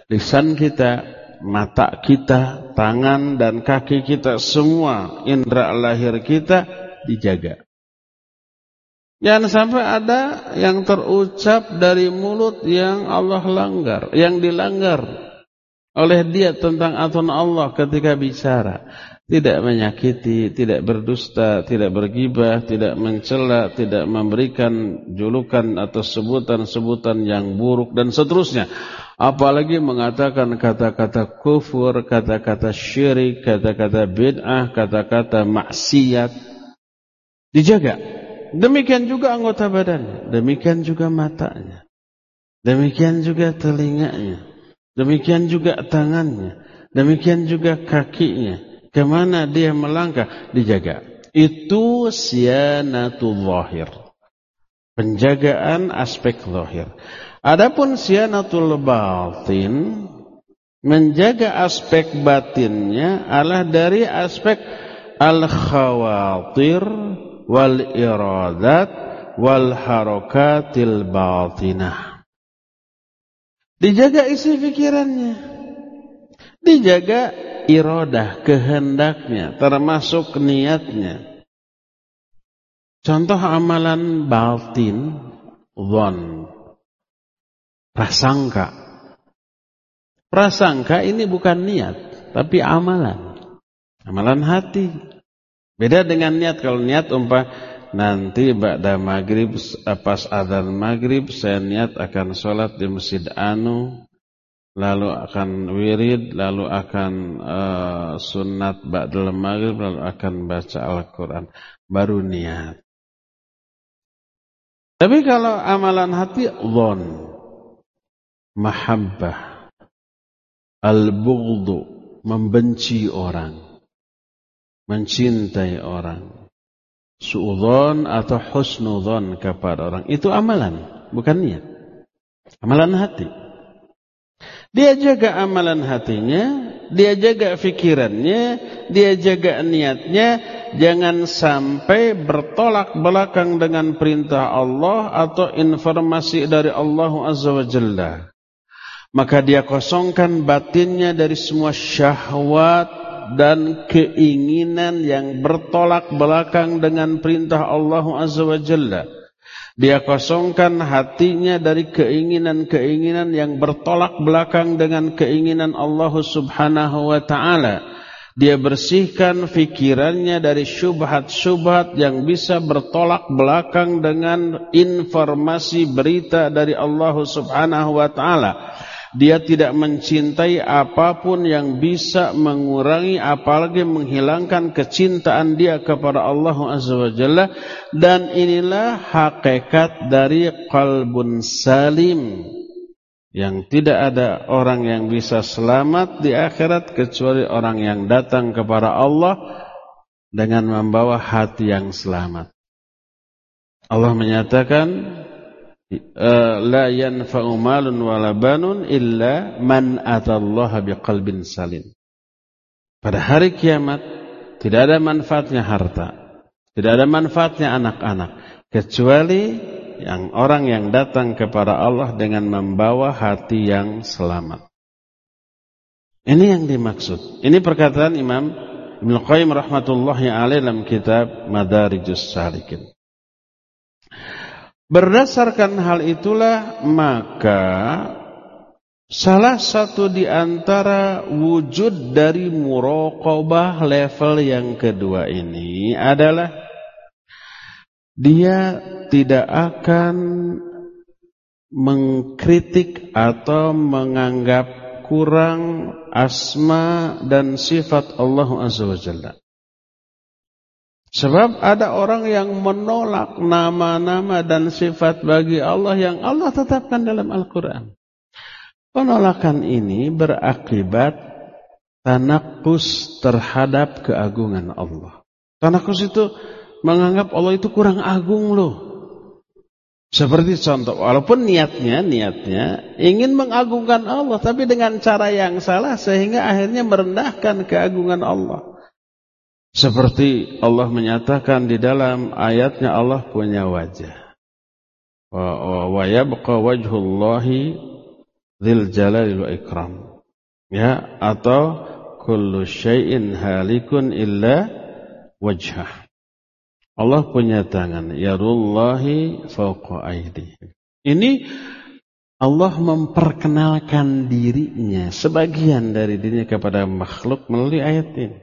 lisan kita, mata kita, tangan dan kaki kita semua indera lahir kita dijaga. Jangan sampai ada yang terucap dari mulut yang Allah langgar, yang dilanggar oleh dia tentang aturan Allah ketika bicara tidak menyakiti, tidak berdusta, tidak bergibah, tidak mencela, tidak memberikan julukan atau sebutan-sebutan yang buruk dan seterusnya. Apalagi mengatakan kata-kata kufur, kata-kata syirik, kata-kata bid'ah, kata-kata maksiat. Dijaga. Demikian juga anggota badannya, demikian juga matanya. Demikian juga telinganya, demikian juga tangannya, demikian juga kakinya Ke mana dia melangkah dijaga. Itu sianatul zahir. Penjagaan aspek zahir. Adapun sianatul batin menjaga aspek batinnya adalah dari aspek al-khawatir wal iradat wal harakatil batinah. Dijaga isi pikirannya. Dijaga irodah, kehendaknya, termasuk niatnya. Contoh amalan batin, zon, prasangka. Prasangka ini bukan niat, tapi amalan. Amalan hati. Beda dengan niat. Kalau niat umpah nanti ba'da maghrib pas adzan maghrib saya niat akan sholat di masjid anu lalu akan wirid lalu akan uh, sunat ba'da maghrib lalu akan baca Al-Qur'an baru niat tapi kalau amalan hati dhon mahabbah al-bughdu membenci orang mencintai orang suudzon atau husnudzon kepada orang. Itu amalan, bukan niat. Amalan hati. Dia jaga amalan hatinya, dia jaga fikirannya, dia jaga niatnya, jangan sampai bertolak belakang dengan perintah Allah atau informasi dari Allah Azza wa Jalla. Maka dia kosongkan batinnya dari semua syahwat, dan keinginan yang bertolak belakang dengan perintah Allah Azza wa Jalla. Dia kosongkan hatinya dari keinginan-keinginan yang bertolak belakang dengan keinginan Allah Subhanahu wa taala. Dia bersihkan fikirannya dari syubhat-syubhat yang bisa bertolak belakang dengan informasi berita dari Allah Subhanahu wa taala. Dia tidak mencintai apa pun yang bisa mengurangi apalagi menghilangkan kecintaan dia kepada Allah Azza wa Jalla dan inilah hakikat dari qalbun salim yang tidak ada orang yang bisa selamat di akhirat kecuali orang yang datang kepada Allah dengan membawa hati yang selamat. Allah menyatakan la yanfa'u malun wala banun illa man atallaha biqalbin salim. Pada hari kiamat tidak ada manfaatnya harta, tidak ada manfaatnya anak-anak kecuali yang orang yang datang kepada Allah dengan membawa hati yang selamat. Ini yang dimaksud. Ini perkataan Imam Ibnu Qayyim rahmatullahi alaih dalam kitab Madarijus Salikin. Berdasarkan hal itulah maka salah satu di antara wujud dari muraqabah level yang kedua ini adalah dia tidak akan mengkritik atau menganggap kurang asma dan sifat Allah Azza wa Jalla. Sebab ada orang yang menolak nama-nama dan sifat bagi Allah yang Allah tetapkan dalam Al-Quran. Penolakan ini berakibat tanakus terhadap keagungan Allah. Tanakus itu menganggap Allah itu kurang agung loh. Seperti contoh, walaupun niatnya, niatnya ingin mengagungkan Allah, tapi dengan cara yang salah sehingga akhirnya merendahkan keagungan Allah. Seperti Allah menyatakan di dalam ayatnya Allah punya wajah. Wa yabqa wajhullahi dzil jalali wa ikram. Ya, atau kullu syai'in halikun illa wajhah. Allah punya tangan, yarullahi fawqa aidi. Ini Allah memperkenalkan dirinya, sebagian dari dirinya kepada makhluk melalui ayat ini.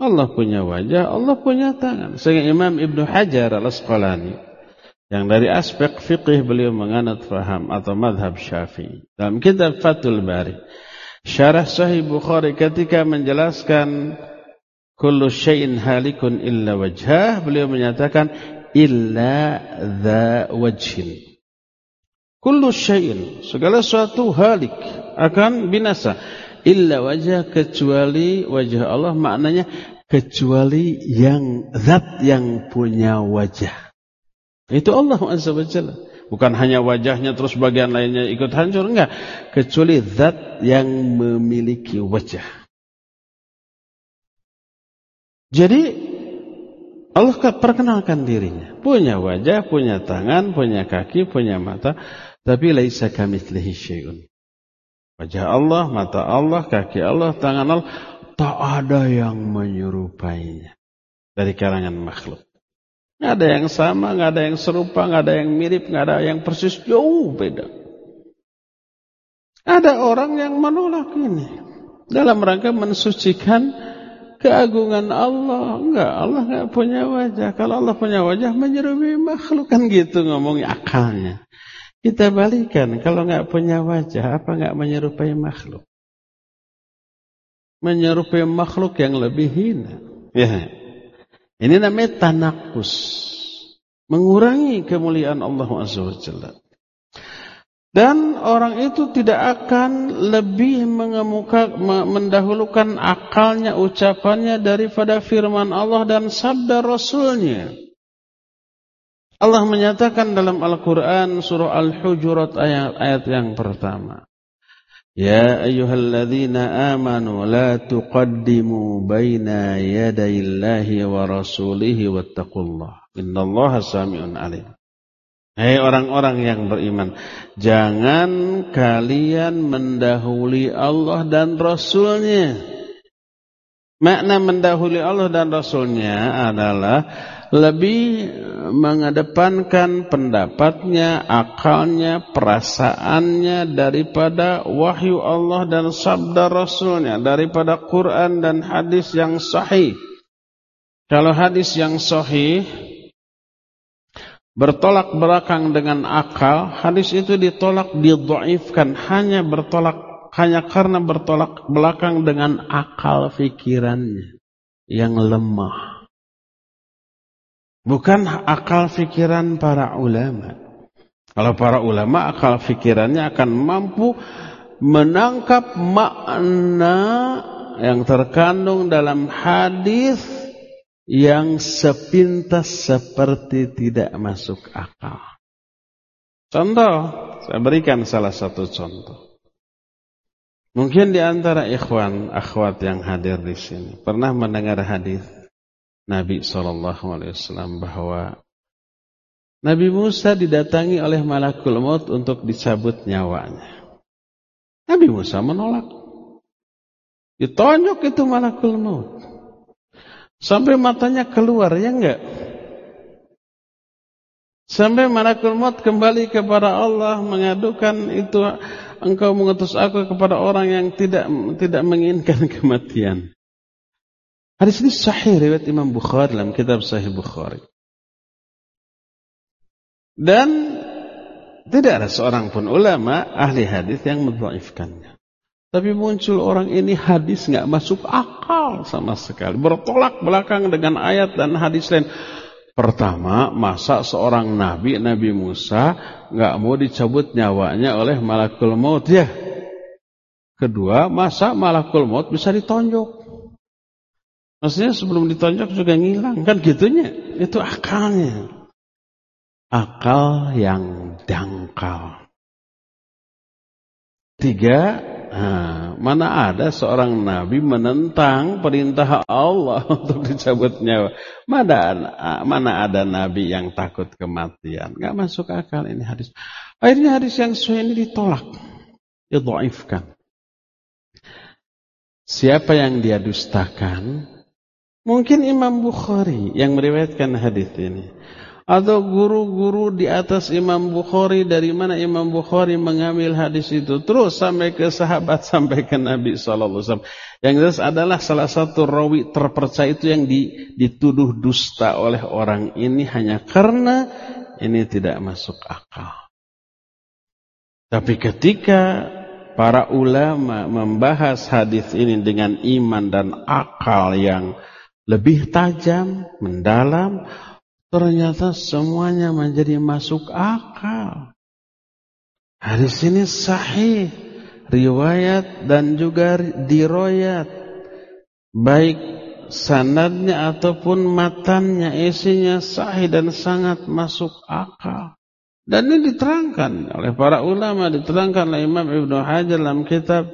Allah punya wajah, Allah punya tangan. Sehingga Imam Ibn Hajar al-Asqalani yang dari aspek fikih beliau menganut faham atau madhab syafi'i. Dalam kitab Fathul Bari. Syarah Sahih Bukhari ketika menjelaskan kullu syai'in halikun illa wajhah. Beliau menyatakan illa dha wajhin. Kullu syai'in. Segala sesuatu halik akan binasa illa wajah kecuali wajah Allah maknanya kecuali yang zat yang punya wajah. Itu Allah Azza wa Jalla. Bukan hanya wajahnya terus bagian lainnya ikut hancur enggak, kecuali zat yang memiliki wajah. Jadi Allah perkenalkan dirinya, punya wajah, punya tangan, punya kaki, punya mata, tapi laisa kamitslihi syai'un. Wajah Allah, mata Allah, kaki Allah, tangan Allah. Tak ada yang menyerupainya. Dari kalangan makhluk. Nggak ada yang sama, nggak ada yang serupa, nggak ada yang mirip, nggak ada yang persis. Jauh beda. Ada orang yang menolak ini dalam rangka mensucikan keagungan Allah. Enggak, Allah enggak punya wajah. Kalau Allah punya wajah menyerupai makhluk kan gitu ngomongnya akalnya. Kita balikan, kalau enggak punya wajah, apa enggak menyerupai makhluk? Menyerupai makhluk yang lebih hina. Ya. Ini namanya tanakus. Mengurangi kemuliaan Allah Jalla. Dan orang itu tidak akan lebih mengemuka, mendahulukan akalnya, ucapannya daripada firman Allah dan sabda Rasulnya. Allah menyatakan dalam Al-Quran surah Al-Hujurat ayat, ayat yang pertama. Ya ayyuhalladzina amanu la tuqaddimu baina yadayillahi wa rasulihi wattaqullah. Innallaha sami'un alim. Hei orang-orang yang beriman, jangan kalian mendahului Allah dan Rasulnya. Makna mendahului Allah dan Rasulnya adalah lebih mengedepankan pendapatnya, akalnya, perasaannya daripada wahyu Allah dan sabda Rasulnya, daripada Quran dan hadis yang sahih. Kalau hadis yang sahih bertolak belakang dengan akal, hadis itu ditolak, didhaifkan hanya bertolak hanya karena bertolak belakang dengan akal fikirannya yang lemah. Bukan akal fikiran para ulama. Kalau para ulama akal fikirannya akan mampu menangkap makna yang terkandung dalam hadis yang sepintas seperti tidak masuk akal. Contoh, saya berikan salah satu contoh. Mungkin di antara ikhwan, akhwat yang hadir di sini pernah mendengar hadis Nabi SAW bahwa Nabi Musa didatangi oleh malakul maut untuk dicabut nyawanya. Nabi Musa menolak. Ditonjok itu malakul maut. Sampai matanya keluar, ya enggak? Sampai malakul maut kembali kepada Allah mengadukan itu engkau mengutus aku kepada orang yang tidak tidak menginginkan kematian. Hadis ini sahih riwayat Imam Bukhari dalam kitab Sahih Bukhari. Dan tidak ada seorang pun ulama ahli hadis yang mendhaifkannya. Tapi muncul orang ini hadis nggak masuk akal sama sekali. Bertolak belakang dengan ayat dan hadis lain. Pertama, masa seorang nabi, Nabi Musa, nggak mau dicabut nyawanya oleh malakul maut ya? Kedua, masa malakul maut bisa ditonjok? Maksudnya sebelum ditonjok juga ngilang. Kan gitunya. Itu akalnya. Akal yang dangkal. Tiga, Nah, mana ada seorang nabi menentang perintah Allah untuk dicabut nyawa? Mana mana ada nabi yang takut kematian? Gak masuk akal ini hadis. Akhirnya hadis yang sesuai ini ditolak, didhaifkan. Siapa yang dia dustakan? Mungkin Imam Bukhari yang meriwayatkan hadis ini atau guru-guru di atas Imam Bukhari dari mana Imam Bukhari mengambil hadis itu terus sampai ke sahabat sampai ke Nabi sallallahu alaihi wasallam. Yang jelas adalah salah satu rawi terpercaya itu yang dituduh dusta oleh orang ini hanya karena ini tidak masuk akal. Tapi ketika para ulama membahas hadis ini dengan iman dan akal yang lebih tajam, mendalam, Ternyata semuanya menjadi masuk akal. Hadis ini sahih. Riwayat dan juga diroyat. Baik sanadnya ataupun matannya isinya sahih dan sangat masuk akal. Dan ini diterangkan oleh para ulama, diterangkan oleh Imam Ibn Hajar dalam kitab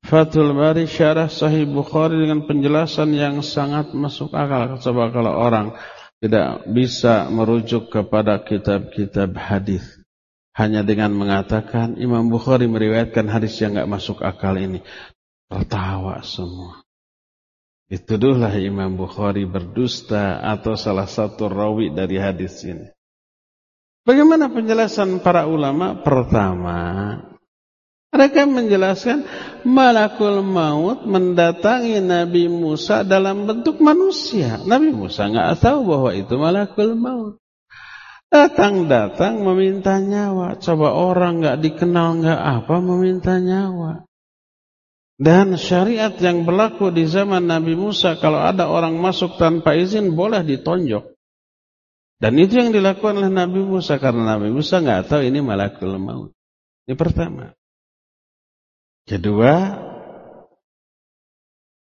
Fathul Bari Syarah Sahih Bukhari dengan penjelasan yang sangat masuk akal. Coba kalau orang tidak bisa merujuk kepada kitab-kitab hadis. Hanya dengan mengatakan Imam Bukhari meriwayatkan hadis yang nggak masuk akal ini. Tertawa semua. Dituduhlah Imam Bukhari berdusta atau salah satu rawi dari hadis ini. Bagaimana penjelasan para ulama? Pertama Mereka menjelaskan malakul maut mendatangi Nabi Musa dalam bentuk manusia. Nabi Musa nggak tahu bahwa itu malakul maut. Datang-datang meminta nyawa. Coba orang nggak dikenal nggak apa meminta nyawa. Dan syariat yang berlaku di zaman Nabi Musa kalau ada orang masuk tanpa izin boleh ditonjok. Dan itu yang dilakukan oleh Nabi Musa karena Nabi Musa nggak tahu ini malakul maut. Ini pertama. Kedua,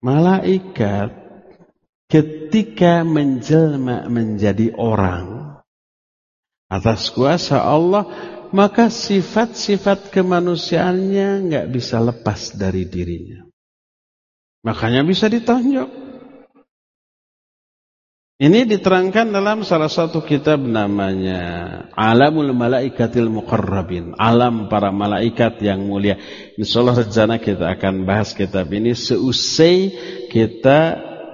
malaikat ketika menjelma menjadi orang atas kuasa Allah, maka sifat-sifat kemanusiaannya nggak bisa lepas dari dirinya. Makanya bisa ditonjok. Ini diterangkan dalam salah satu kitab namanya Alamul Malaikatil Muqarrabin. Alam para malaikat yang mulia. Insyaallah rencana kita akan bahas kitab ini seusai kita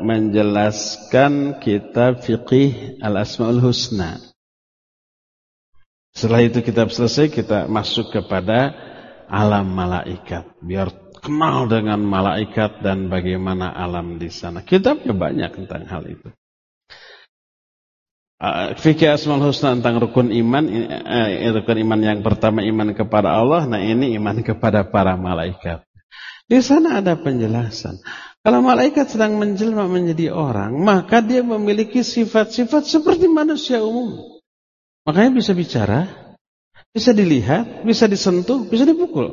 menjelaskan kitab fiqih Al-Asmaul Husna. Setelah itu kitab selesai kita masuk kepada alam malaikat biar kenal dengan malaikat dan bagaimana alam di sana. Kitabnya banyak tentang hal itu. Uh, fikih asmaul husna tentang rukun iman uh, rukun iman yang pertama iman kepada Allah nah ini iman kepada para malaikat di sana ada penjelasan kalau malaikat sedang menjelma menjadi orang maka dia memiliki sifat-sifat seperti manusia umum Makanya bisa bicara, bisa dilihat, bisa disentuh, bisa dipukul.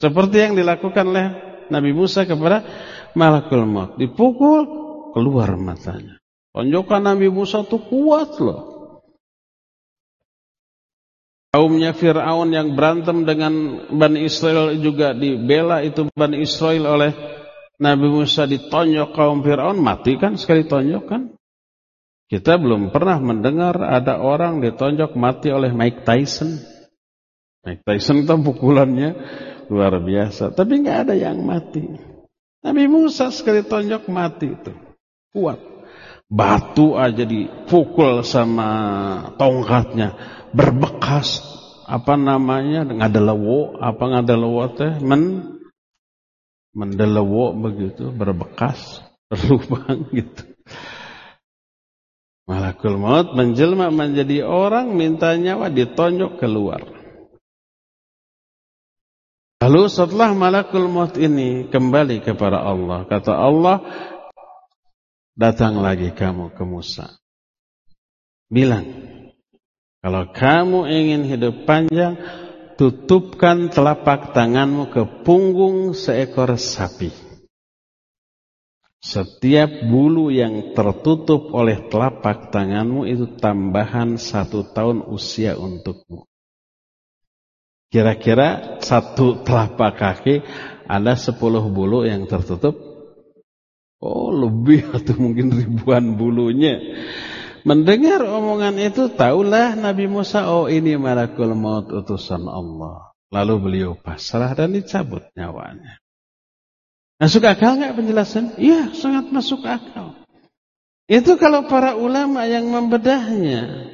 Seperti yang dilakukan oleh Nabi Musa kepada Malakul Maut. Dipukul, keluar matanya. Tonjokan Nabi Musa itu kuat loh. Kaumnya Fir'aun yang berantem dengan Bani Israel juga dibela itu Bani Israel oleh Nabi Musa ditonjok kaum Fir'aun. Mati kan sekali tonjok kan. Kita belum pernah mendengar ada orang ditonjok mati oleh Mike Tyson. Mike Tyson itu pukulannya luar biasa. Tapi nggak ada yang mati. Nabi Musa sekali tonjok mati itu. Kuat. Batu aja dipukul sama tongkatnya. Berbekas. Apa namanya? Ngadelewo. Apa ngadelewo teh? Men, mendelewo begitu. Berbekas. Berlubang gitu. Malakul maut menjelma menjadi orang minta nyawa ditonjok keluar. Lalu setelah malakul maut ini kembali kepada Allah. Kata Allah, datang lagi kamu ke Musa. Bilang, kalau kamu ingin hidup panjang, tutupkan telapak tanganmu ke punggung seekor sapi. Setiap bulu yang tertutup oleh telapak tanganmu itu tambahan satu tahun usia untukmu. Kira-kira satu telapak kaki ada sepuluh bulu yang tertutup. Oh lebih atau mungkin ribuan bulunya. Mendengar omongan itu tahulah Nabi Musa oh ini malakul maut utusan Allah. Lalu beliau pasrah dan dicabut nyawanya. Masuk akal nggak penjelasan? Iya, sangat masuk akal. Itu kalau para ulama yang membedahnya.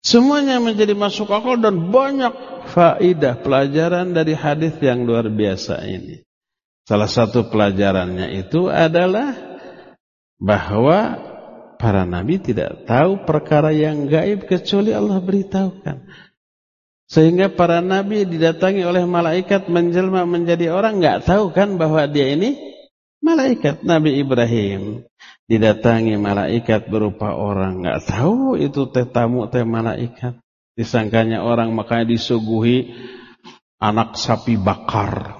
Semuanya menjadi masuk akal dan banyak faidah pelajaran dari hadis yang luar biasa ini. Salah satu pelajarannya itu adalah bahwa para nabi tidak tahu perkara yang gaib kecuali Allah beritahukan. Sehingga para nabi didatangi oleh malaikat menjelma menjadi orang nggak tahu kan bahwa dia ini malaikat. Nabi Ibrahim didatangi malaikat berupa orang nggak tahu itu teh tamu teh malaikat. Disangkanya orang makanya disuguhi anak sapi bakar.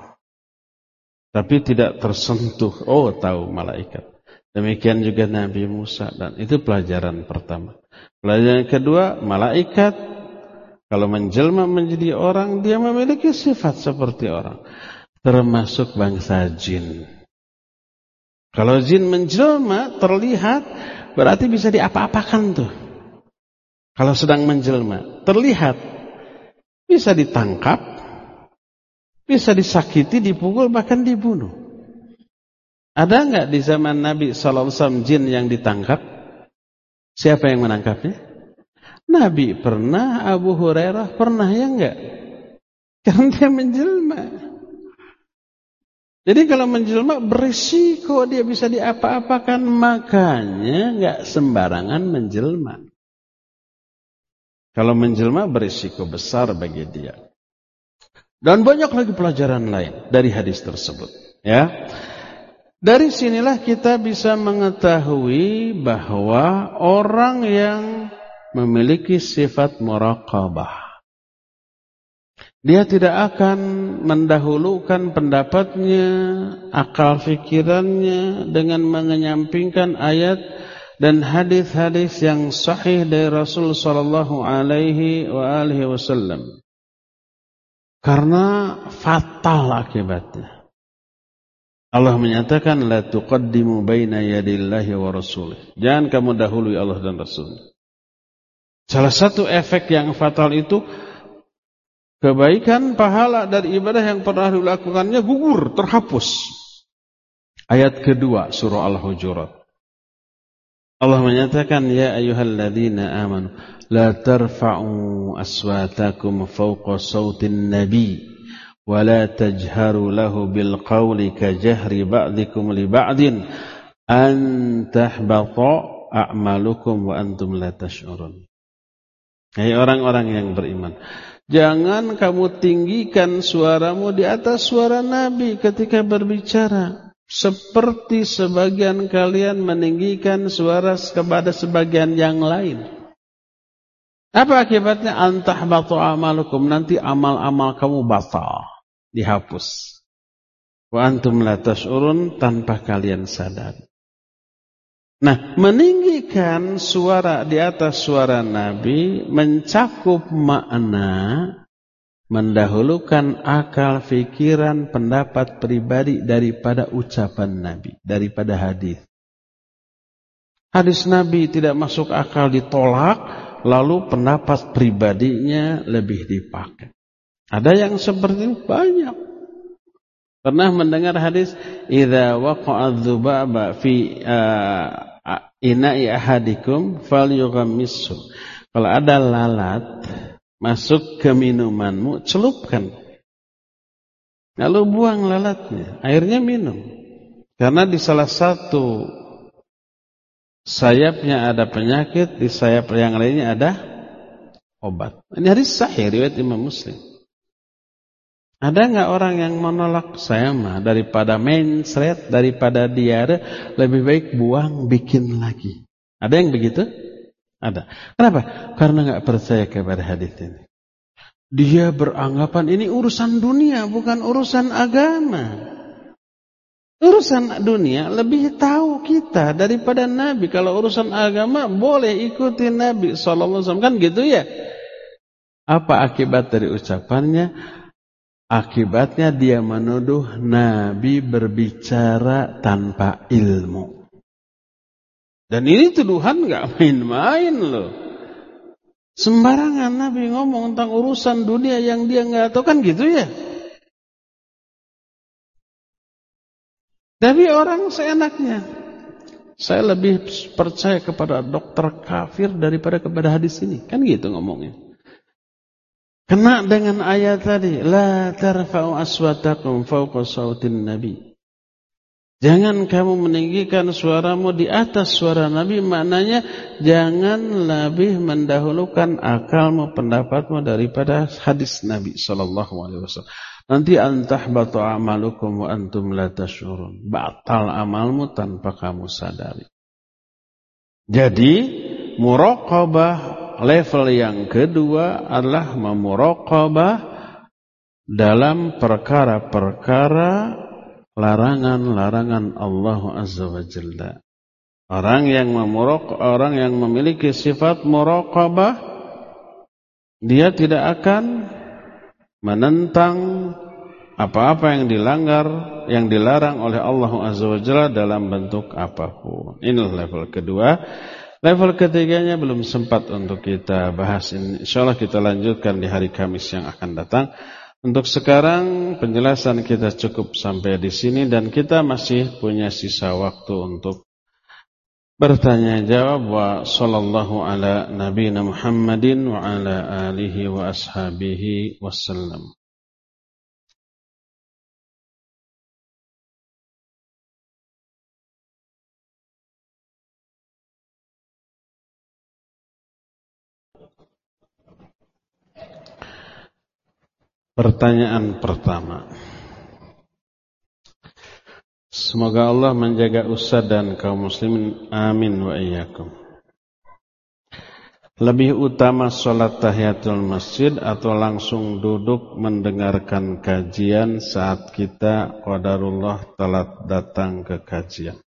Tapi tidak tersentuh. Oh tahu malaikat. Demikian juga Nabi Musa dan itu pelajaran pertama. Pelajaran kedua, malaikat kalau menjelma menjadi orang, dia memiliki sifat seperti orang. Termasuk bangsa jin. Kalau jin menjelma, terlihat, berarti bisa diapa-apakan tuh. Kalau sedang menjelma, terlihat. Bisa ditangkap, bisa disakiti, dipukul, bahkan dibunuh. Ada nggak di zaman Nabi SAW jin yang ditangkap? Siapa yang menangkapnya? Nabi pernah, Abu Hurairah pernah ya enggak? Karena dia menjelma. Jadi kalau menjelma berisiko dia bisa diapa-apakan. Makanya nggak sembarangan menjelma. Kalau menjelma berisiko besar bagi dia. Dan banyak lagi pelajaran lain dari hadis tersebut. Ya, dari sinilah kita bisa mengetahui bahwa orang yang memiliki sifat muraqabah dia tidak akan mendahulukan pendapatnya, akal fikirannya dengan mengenyampingkan ayat dan hadis-hadis yang sahih dari Rasul sallallahu alaihi wa alihi wasallam. Karena fatal akibatnya. Allah menyatakan la tuqaddimu baina yadillahi wa rasulih. Jangan kamu dahului Allah dan Rasul. Salah satu efek yang fatal itu kebaikan pahala dari ibadah yang pernah dilakukannya gugur, terhapus. Ayat kedua surah Al-Hujurat. Allah menyatakan ya ayyuhalladzina amanu لا ترفعوا أصواتكم فوق صوت النبي ولا تجهروا له بالقول كجهر بعضكم لبعض أن تحبط أعمالكم وأنتم لا تشعرون a'malukum Hai orang-orang yang beriman Jangan kamu tinggikan suaramu di atas suara Nabi ketika berbicara. Seperti sebagian kalian meninggikan suara kepada sebagian yang lain. Apa akibatnya? Antah batu amalukum Nanti amal-amal kamu batal dihapus. Wa antum la tash'urun tanpa kalian sadar. Nah, meninggikan suara di atas suara Nabi mencakup makna mendahulukan akal, fikiran, pendapat pribadi daripada ucapan Nabi, daripada hadis. Hadis Nabi tidak masuk akal ditolak, lalu pendapat pribadinya lebih dipakai. Ada yang seperti itu banyak. Pernah mendengar hadis idza waqa'a dzubaba fi uh, ina'i ahadikum falyughammishu. Kalau ada lalat masuk ke minumanmu, celupkan. Lalu buang lalatnya, airnya minum. Karena di salah satu sayapnya ada penyakit, di sayap yang lainnya ada obat. Ini hadis sahih riwayat Imam Muslim. Ada nggak orang yang menolak saya mah daripada seret daripada diare lebih baik buang bikin lagi. Ada yang begitu? Ada. Kenapa? Karena nggak percaya kepada hadis ini. Dia beranggapan ini urusan dunia bukan urusan agama. Urusan dunia lebih tahu kita daripada Nabi. Kalau urusan agama boleh ikuti Nabi SAW kan gitu ya. Apa akibat dari ucapannya? Akibatnya dia menuduh Nabi berbicara tanpa ilmu. Dan ini tuduhan gak main-main loh. Sembarangan Nabi ngomong tentang urusan dunia yang dia nggak tahu kan gitu ya. Tapi orang seenaknya. Saya lebih percaya kepada dokter kafir daripada kepada hadis ini. Kan gitu ngomongnya. Kena dengan ayat tadi, la tarfa'u aswatakum fawqa sautin nabi. Jangan kamu meninggikan suaramu di atas suara Nabi, maknanya jangan lebih mendahulukan akalmu, pendapatmu daripada hadis Nabi sallallahu alaihi wasallam. Nanti antah batu amalukum wa antum la tashurun. Batal amalmu tanpa kamu sadari. Jadi, muraqabah level yang kedua adalah memuraqabah dalam perkara-perkara larangan-larangan Allah Azza wa Jalla. Orang yang memuraq orang yang memiliki sifat muraqabah dia tidak akan menentang apa-apa yang dilanggar, yang dilarang oleh Allah Azza wa Jalla dalam bentuk apa pun. Inilah level kedua. Level ketiganya belum sempat untuk kita bahas. Insya Allah kita lanjutkan di hari Kamis yang akan datang. Untuk sekarang penjelasan kita cukup sampai di sini dan kita masih punya sisa waktu untuk Bertanya jawab wa sallallahu ala nabiyina Muhammadin wa ala alihi wa ashabihi wasallam. Pertanyaan pertama. Semoga Allah menjaga Ustaz dan kaum muslimin. Amin wa iyyakum. Lebih utama sholat tahiyatul masjid atau langsung duduk mendengarkan kajian saat kita qadarullah telat datang ke kajian.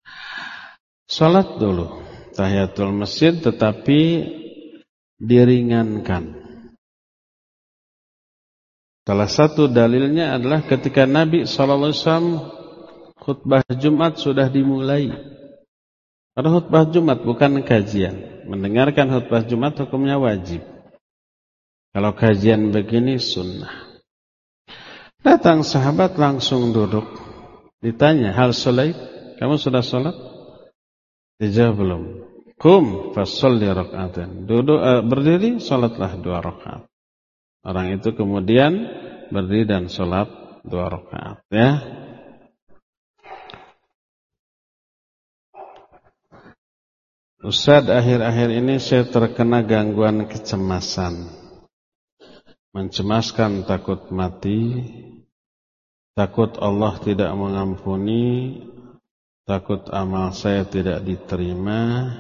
Sholat dulu tahiyatul masjid tetapi diringankan. Salah satu dalilnya adalah ketika Nabi SAW khutbah Jumat sudah dimulai. Pada khutbah Jumat bukan kajian. Mendengarkan khutbah Jumat hukumnya wajib. Kalau kajian begini sunnah. Datang sahabat langsung duduk. Ditanya, hal sholat? Kamu sudah sholat? Dijawab belum. Kum fasolli rakaatin. Duduk uh, berdiri sholatlah dua rakaat. Orang itu kemudian berdiri dan sholat dua rakaat. Ya. Ustaz, akhir-akhir ini saya terkena gangguan kecemasan. Mencemaskan takut mati, takut Allah tidak mengampuni, takut amal saya tidak diterima,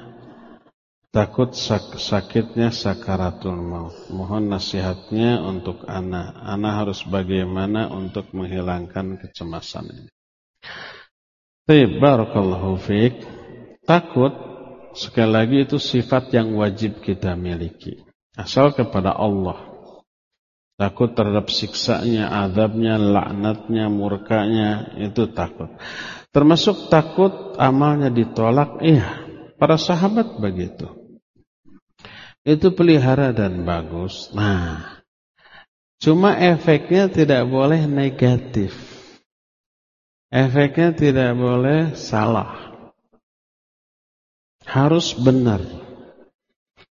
Takut sak sakitnya sakaratul maut. Mohon nasihatnya untuk anak. Anak harus bagaimana untuk menghilangkan kecemasan ini. Baik, barakallahu. Takut sekali lagi itu sifat yang wajib kita miliki. Asal kepada Allah. Takut terhadap siksanya, azabnya, laknatnya, murkanya, itu takut. Termasuk takut amalnya ditolak, iya. Para sahabat begitu itu pelihara dan bagus. Nah, cuma efeknya tidak boleh negatif. Efeknya tidak boleh salah. Harus benar.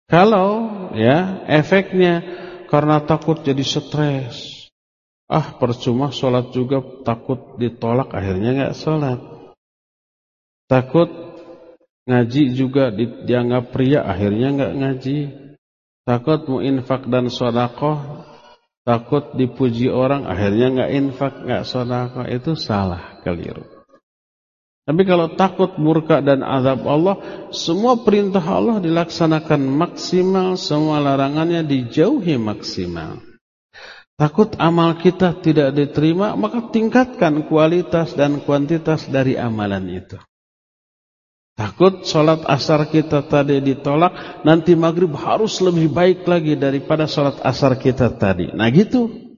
Kalau ya efeknya karena takut jadi stres. Ah percuma sholat juga takut ditolak akhirnya nggak sholat. Takut Ngaji juga dianggap pria, akhirnya nggak ngaji. Takut mau infak dan sodakoh, takut dipuji orang, akhirnya nggak infak, nggak sodakoh. Itu salah, keliru. Tapi kalau takut murka dan azab Allah, semua perintah Allah dilaksanakan maksimal, semua larangannya dijauhi maksimal. Takut amal kita tidak diterima, maka tingkatkan kualitas dan kuantitas dari amalan itu. Takut sholat asar kita tadi ditolak, nanti maghrib harus lebih baik lagi daripada sholat asar kita tadi. Nah gitu.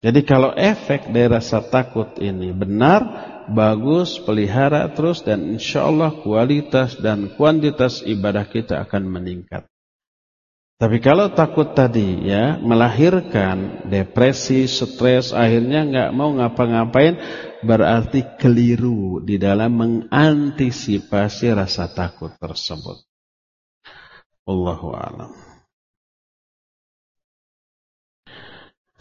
Jadi kalau efek dari rasa takut ini benar, bagus, pelihara terus, dan insya Allah kualitas dan kuantitas ibadah kita akan meningkat. Tapi kalau takut tadi ya melahirkan depresi, stres, akhirnya nggak mau ngapa-ngapain, berarti keliru di dalam mengantisipasi rasa takut tersebut. Allahu a'lam.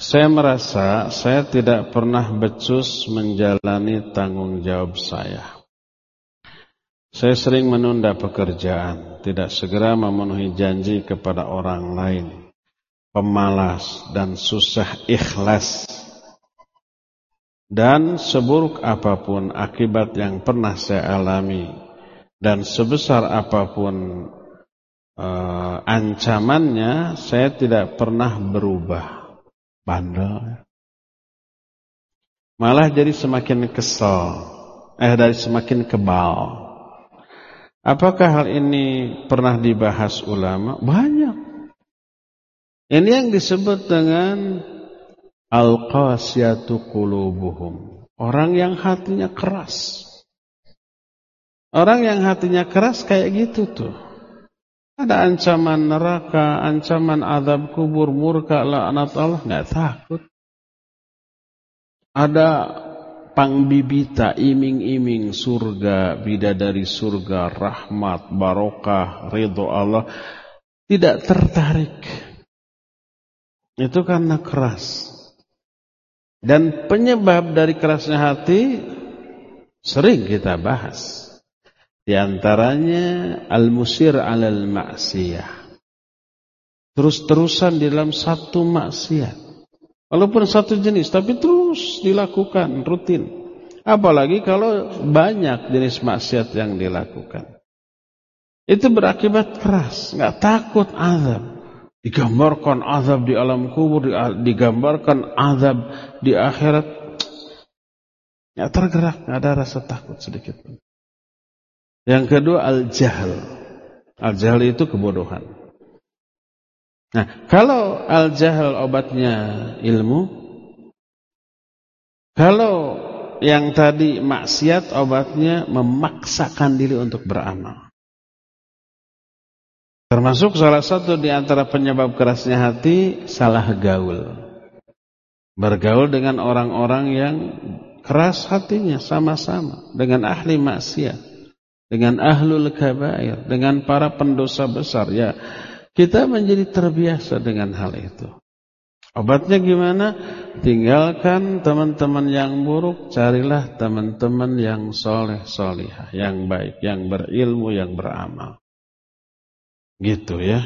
Saya merasa saya tidak pernah becus menjalani tanggung jawab saya. Saya sering menunda pekerjaan, tidak segera memenuhi janji kepada orang lain, pemalas dan susah ikhlas. Dan seburuk apa pun akibat yang pernah saya alami dan sebesar apa pun uh, ancamannya, saya tidak pernah berubah. Bandel. Malah jadi semakin kesal, eh dari semakin kebal. Apakah hal ini pernah dibahas ulama? Banyak. Ini yang disebut dengan al-qasiyatu qulubuhum. Orang yang hatinya keras. Orang yang hatinya keras kayak gitu tuh. Ada ancaman neraka, ancaman azab kubur, murka, laknat Allah, nggak takut. Ada pangbibita iming-iming surga, bidadari surga, rahmat, barokah, ridho Allah tidak tertarik. Itu karena keras. Dan penyebab dari kerasnya hati sering kita bahas. Di antaranya al-musir alal maksiyah. Terus-terusan dalam satu maksiat. Walaupun satu jenis, tapi terus dilakukan rutin. Apalagi kalau banyak jenis maksiat yang dilakukan. Itu berakibat keras, nggak takut azab. Digambarkan azab di alam kubur, digambarkan azab di akhirat. Nggak tergerak, nggak ada rasa takut sedikit pun. Yang kedua al-jahl. Al-jahl itu kebodohan. Nah, kalau al-jahl obatnya ilmu, kalau yang tadi maksiat obatnya memaksakan diri untuk beramal. Termasuk salah satu di antara penyebab kerasnya hati salah gaul. Bergaul dengan orang-orang yang keras hatinya sama-sama dengan ahli maksiat, dengan ahlul kabair, dengan para pendosa besar ya. Kita menjadi terbiasa dengan hal itu. Obatnya gimana? Tinggalkan teman-teman yang buruk, carilah teman-teman yang soleh solihah, yang baik, yang berilmu, yang beramal. Gitu ya.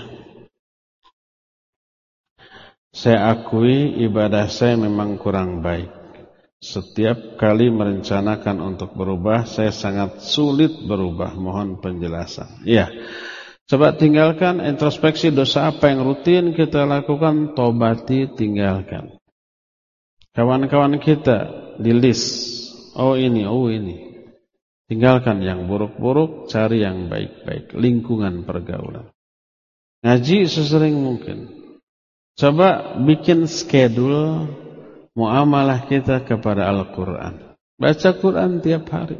Saya akui ibadah saya memang kurang baik. Setiap kali merencanakan untuk berubah, saya sangat sulit berubah. Mohon penjelasan. Ya. Coba tinggalkan introspeksi dosa apa yang rutin kita lakukan, tobati, tinggalkan. Kawan-kawan kita di list, oh ini, oh ini. Tinggalkan yang buruk-buruk, cari yang baik-baik. Lingkungan pergaulan. Ngaji sesering mungkin. Coba bikin schedule muamalah kita kepada Al-Quran. Baca Quran tiap hari.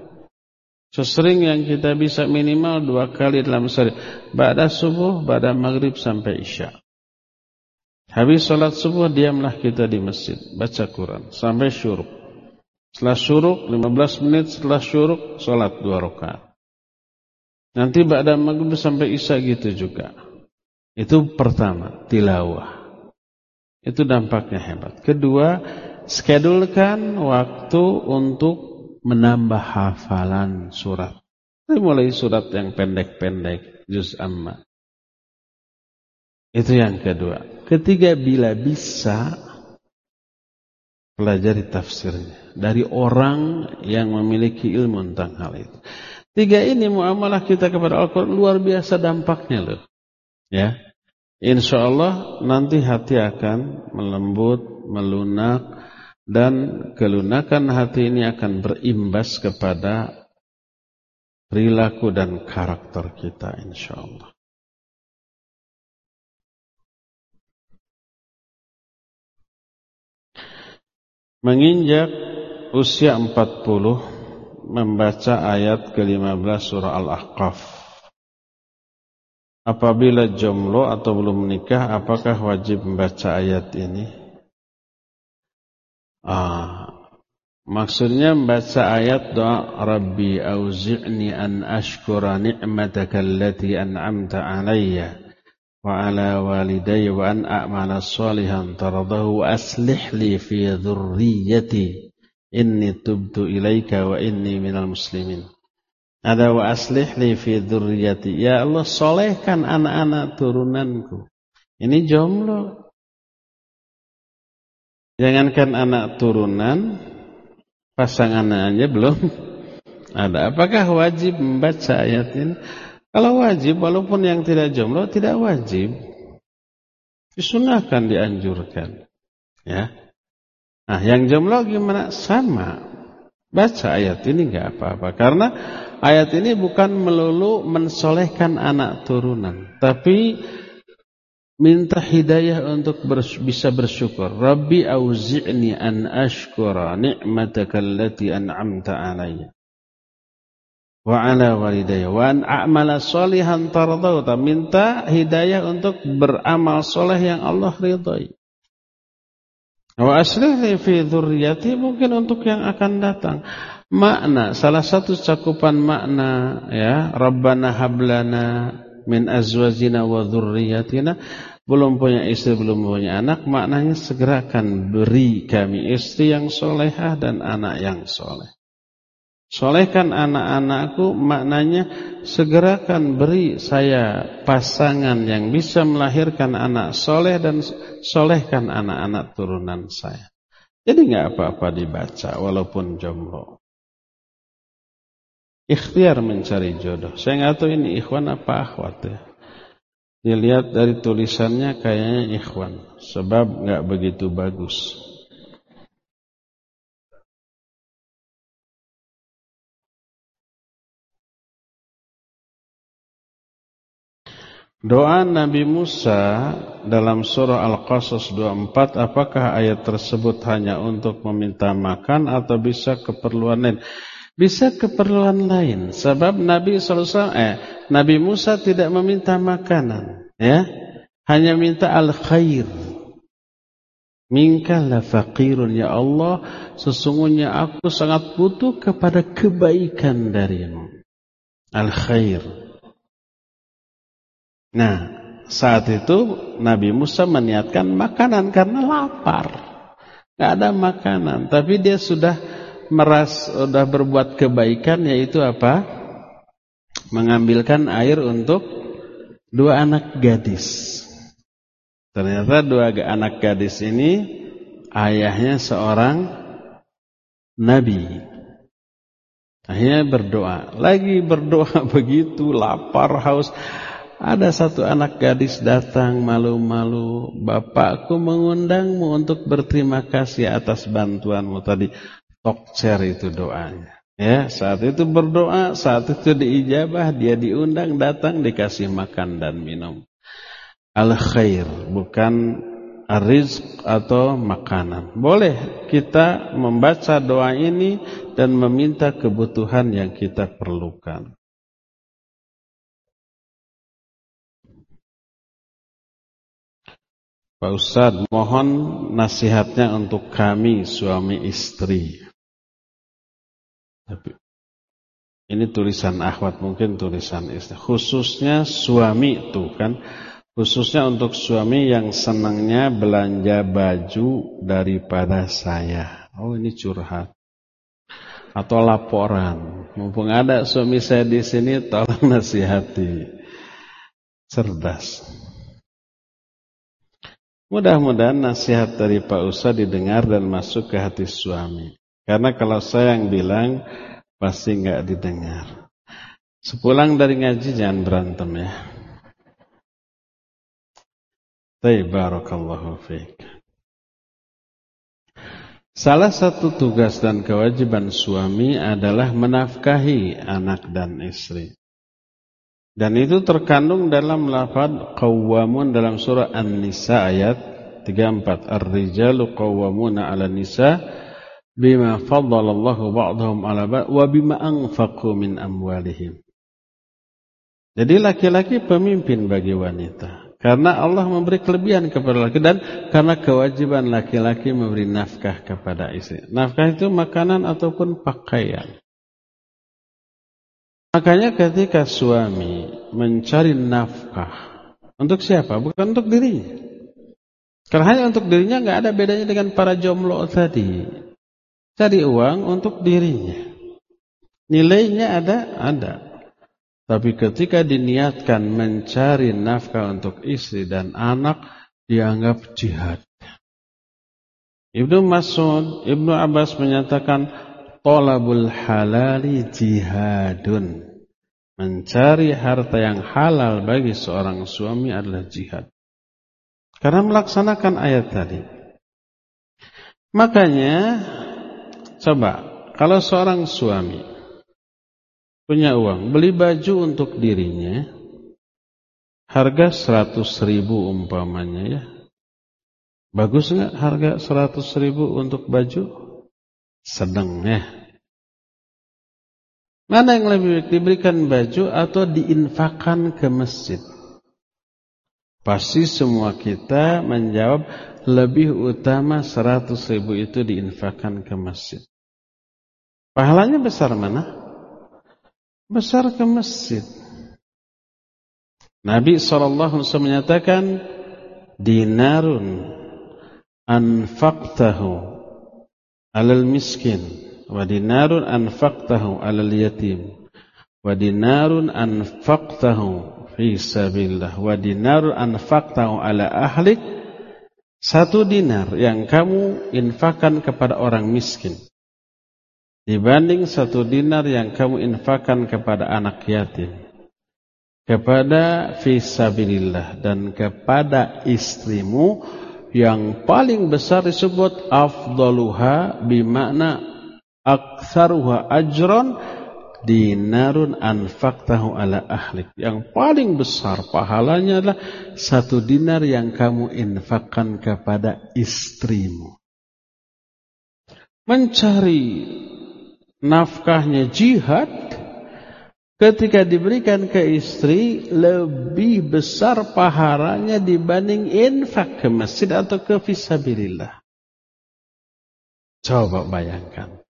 Sesering yang kita bisa minimal dua kali dalam sehari. Ba'da subuh, ba'da maghrib sampai isya. Habis sholat subuh, diamlah kita di masjid. Baca Quran. Sampai syuruk. Setelah syuruk, 15 menit setelah syuruk, sholat dua rakaat. Nanti ba'da maghrib sampai isya gitu juga. Itu pertama, tilawah. Itu dampaknya hebat. Kedua, schedulekan waktu untuk menambah hafalan surat. Mulai surat yang pendek-pendek, juz amma. Itu yang kedua. Ketiga, bila bisa pelajari tafsirnya dari orang yang memiliki ilmu tentang hal itu. Tiga ini muamalah kita kepada Al-Quran luar biasa dampaknya loh. Ya, Insya Allah nanti hati akan melembut, melunak, dan kelunakan hati ini akan berimbas kepada perilaku dan karakter kita insyaallah. Menginjak usia 40 membaca ayat ke-15 surah Al-Ahqaf. Apabila jomblo atau belum menikah, apakah wajib membaca ayat ini? Ah, maksudnya membaca ayat doa Rabbi auzi'ni an ashkura ni'mataka allati an'amta alayya wa ala walidayya wa an a'mala salihan taradahu wa aslih li fi dhurriyyati inni tubtu ilaika wa inni minal muslimin. Ada wa aslih li fi dhurriyyati. Ya Allah solehkan anak-anak turunanku. Ini jomblo. Jangankan anak turunan, pasangan aja belum ada. Apakah wajib membaca ayat ini? Kalau wajib, walaupun yang tidak jomblo tidak wajib. Disunahkan, dianjurkan. Ya. Nah, yang jomblo gimana? Sama. Baca ayat ini nggak apa-apa. Karena ayat ini bukan melulu mensolehkan anak turunan. Tapi minta hidayah untuk bers bisa bersyukur. Rabbi auzi'ni an ashkura ni'mataka allati an'amta alayya wa ala walidayya wa an a'mala salihan tardauta. Minta hidayah untuk beramal soleh yang Allah ridhai. Wa aslih fi dzurriyyati mungkin untuk yang akan datang. Makna salah satu cakupan makna ya Rabbana hablana min azwajina wa dzurriyyatina belum punya istri belum punya anak maknanya segerakan beri kami istri yang solehah dan anak yang soleh Solehkan anak-anakku maknanya segerakan beri saya pasangan yang bisa melahirkan anak soleh dan solehkan anak-anak turunan saya. Jadi nggak apa-apa dibaca walaupun jomblo. Ikhtiar mencari jodoh. Saya nggak tahu ini ikhwan apa akhwat ya. Dilihat dari tulisannya kayaknya ikhwan. Sebab nggak begitu bagus. Doa Nabi Musa dalam surah Al-Qasas 24 apakah ayat tersebut hanya untuk meminta makan atau bisa keperluan lain? Bisa keperluan lain. Sebab Nabi SAW eh Nabi Musa tidak meminta makanan ya. Hanya minta al-khair. Minka la faqirun ya Allah sesungguhnya aku sangat butuh kepada kebaikan darimu. Al-khair. Nah, saat itu Nabi Musa meniatkan makanan karena lapar. Gak ada makanan, tapi dia sudah meras, sudah berbuat kebaikan yaitu apa? Mengambilkan air untuk dua anak gadis. Ternyata dua anak gadis ini ayahnya seorang nabi. Akhirnya berdoa, lagi berdoa begitu lapar haus. Ada satu anak gadis datang malu-malu, bapakku mengundangmu untuk berterima kasih atas bantuanmu tadi. Tokcer itu doanya. Ya, saat itu berdoa, saat itu diijabah, dia diundang, datang, dikasih makan dan minum. Al-khair, bukan rizq atau makanan. Boleh kita membaca doa ini dan meminta kebutuhan yang kita perlukan. Pak Ustadz, mohon nasihatnya untuk kami suami istri. Tapi ini tulisan akhwat mungkin tulisan istri. Khususnya suami itu kan. Khususnya untuk suami yang senangnya belanja baju daripada saya. Oh ini curhat. Atau laporan. Mumpung ada suami saya di sini tolong nasihati. Cerdas. Mudah-mudahan nasihat dari Pak Ustaz didengar dan masuk ke hati suami. Karena kalau saya yang bilang, pasti nggak didengar. Sepulang dari ngaji jangan berantem ya. Barakallahu fiqh. Salah satu tugas dan kewajiban suami adalah menafkahi anak dan istri. Dan itu terkandung dalam lafaz qawwamun dalam surah An-Nisa ayat 34. Ar-rijalu qawwamuna 'ala nisa bima faddalallahu ba'dahum 'ala ba'd wa bima anfaqu min amwalihim. Jadi laki-laki pemimpin bagi wanita. Karena Allah memberi kelebihan kepada laki dan karena kewajiban laki-laki memberi nafkah kepada istri. Nafkah itu makanan ataupun pakaian. Makanya ketika suami mencari nafkah untuk siapa? Bukan untuk dirinya. Karena hanya untuk dirinya nggak ada bedanya dengan para jomblo tadi. Cari uang untuk dirinya. Nilainya ada, ada. Tapi ketika diniatkan mencari nafkah untuk istri dan anak, dianggap jihad. Ibnu Mas'ud, Ibnu Abbas menyatakan Tolabul halali jihadun. Mencari harta yang halal bagi seorang suami adalah jihad. Karena melaksanakan ayat tadi. Makanya, coba, kalau seorang suami punya uang, beli baju untuk dirinya, harga 100 ribu umpamanya ya. Bagus nggak harga 100 ribu untuk baju? sedang ya. Mana yang lebih baik diberikan baju atau diinfakkan ke masjid? Pasti semua kita menjawab lebih utama 100 ribu itu diinfakkan ke masjid. Pahalanya besar mana? Besar ke masjid. Nabi SAW menyatakan dinarun anfaqtahu alal miskin wa dinarun anfaqtahu 'alal yatim wa dinarun anfaqtahu fi sabilillah wa dinarun anfaqtahu 'ala ahlik satu dinar yang kamu infakkan kepada orang miskin dibanding satu dinar yang kamu infakkan kepada anak yatim kepada fisabilillah dan kepada istrimu yang paling besar disebut afdaluha bimakna aktsaruha ajran dinarun anfaqtahu ala ahlik. Yang paling besar pahalanya adalah satu dinar yang kamu infakkan kepada istrimu. Mencari nafkahnya jihad ketika diberikan ke istri lebih besar pahalanya dibanding infak ke masjid atau ke fisabilillah. Coba bayangkan.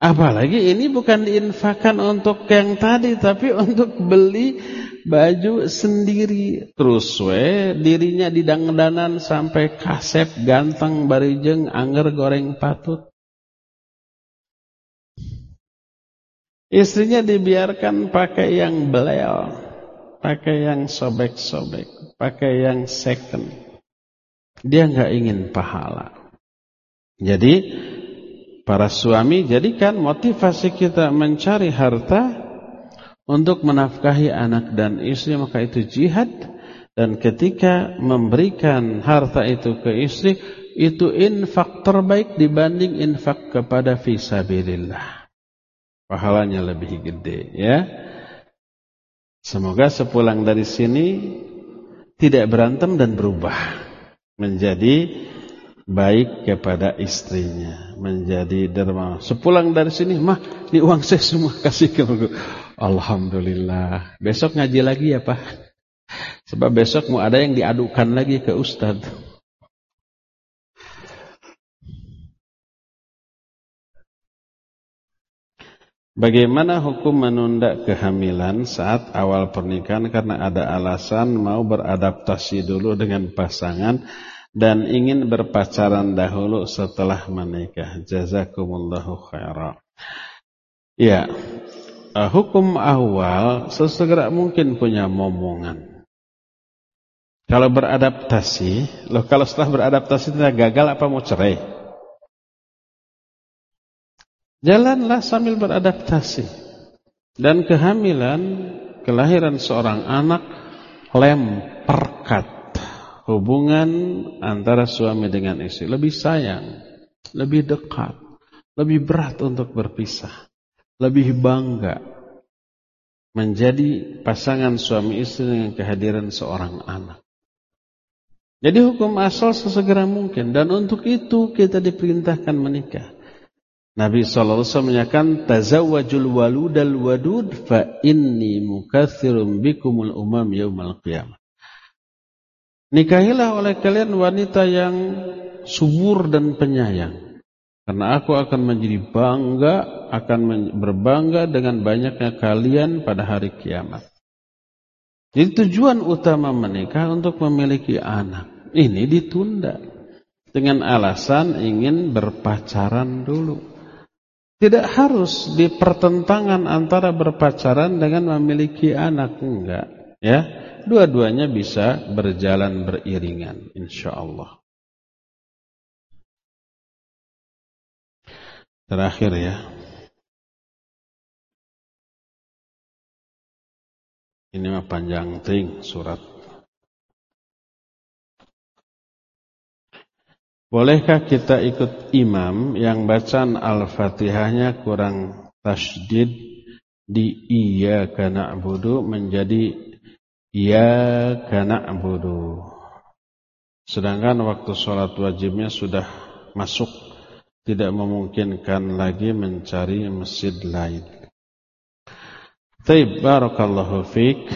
Apalagi ini bukan diinfakkan untuk yang tadi tapi untuk beli baju sendiri. Terus we dirinya didangdanan sampai kasep ganteng barijeng anger goreng patut. Istrinya dibiarkan pakai yang belel, pakai yang sobek-sobek, pakai yang second. Dia nggak ingin pahala. Jadi para suami jadikan motivasi kita mencari harta untuk menafkahi anak dan istri maka itu jihad dan ketika memberikan harta itu ke istri itu infak terbaik dibanding infak kepada fisabilillah pahalanya lebih gede ya. Semoga sepulang dari sini tidak berantem dan berubah menjadi baik kepada istrinya, menjadi dermawan. Sepulang dari sini, mah, ini uang saya semua kasih ke aku. Alhamdulillah. Besok ngaji lagi ya, Pak. Sebab besok mau ada yang diadukan lagi ke Ustadz. Bagaimana hukum menunda kehamilan saat awal pernikahan karena ada alasan mau beradaptasi dulu dengan pasangan dan ingin berpacaran dahulu setelah menikah. Jazakumullahu khairan. Ya, uh, hukum awal sesegera mungkin punya momongan. Kalau beradaptasi, loh kalau setelah beradaptasi tidak gagal apa mau cerai? Jalanlah sambil beradaptasi. Dan kehamilan, kelahiran seorang anak lem perkat hubungan antara suami dengan istri. Lebih sayang, lebih dekat, lebih berat untuk berpisah. Lebih bangga menjadi pasangan suami istri dengan kehadiran seorang anak. Jadi hukum asal sesegera mungkin dan untuk itu kita diperintahkan menikah. Nabi SAW menyatakan tazawwajul waludal wadud fa inni mukatsirum bikumul umam yaumal qiyamah. Nikahilah oleh kalian wanita yang subur dan penyayang. Karena aku akan menjadi bangga, akan berbangga dengan banyaknya kalian pada hari kiamat. Jadi tujuan utama menikah untuk memiliki anak. Ini ditunda. Dengan alasan ingin berpacaran dulu. Tidak harus di pertentangan antara berpacaran dengan memiliki anak enggak, ya. Dua-duanya bisa berjalan beriringan insyaallah. Terakhir ya. Ini mah panjang ting surat Bolehkah kita ikut imam yang bacaan Al-Fatihahnya kurang tasydid di iya na'budu menjadi iya kana na'budu. Sedangkan waktu sholat wajibnya sudah masuk, tidak memungkinkan lagi mencari masjid lain. Taib barakallahu fiqh.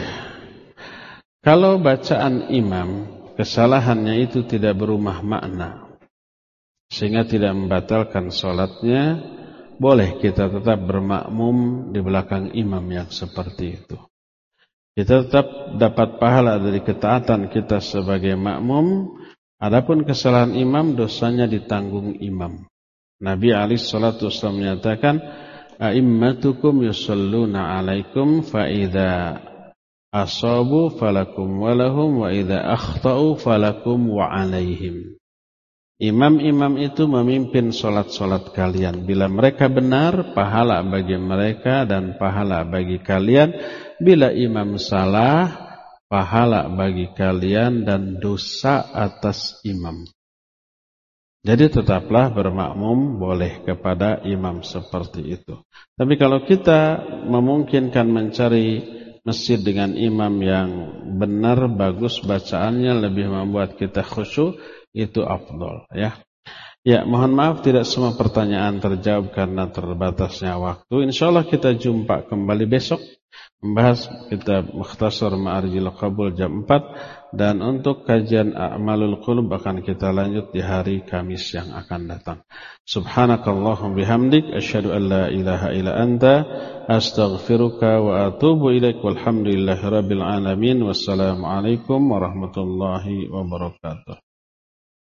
Kalau bacaan imam, kesalahannya itu tidak berumah makna sehingga tidak membatalkan sholatnya, boleh kita tetap bermakmum di belakang imam yang seperti itu. Kita tetap dapat pahala dari ketaatan kita sebagai makmum, adapun kesalahan imam dosanya ditanggung imam. Nabi Ali Shallallahu Wasallam menyatakan, "A'immatukum yusalluna alaikum fa idza asabu falakum walahum wa idza akhtau falakum wa alaihim." Imam-imam itu memimpin solat-solat kalian. Bila mereka benar, pahala bagi mereka dan pahala bagi kalian. Bila imam salah, pahala bagi kalian dan dosa atas imam. Jadi tetaplah bermakmum boleh kepada imam seperti itu. Tapi kalau kita memungkinkan mencari masjid dengan imam yang benar, bagus bacaannya, lebih membuat kita khusyuk, itu afdol ya. Ya, mohon maaf tidak semua pertanyaan terjawab karena terbatasnya waktu. Insya Allah kita jumpa kembali besok membahas kitab Mukhtasar Ma'arjil Qabul jam 4 dan untuk kajian A'malul Qulub akan kita lanjut di hari Kamis yang akan datang. Subhanakallahum bihamdik asyhadu an la ilaha illa anta astaghfiruka wa atubu ilaik walhamdulillahirabbil alamin wassalamu alaikum warahmatullahi wabarakatuh.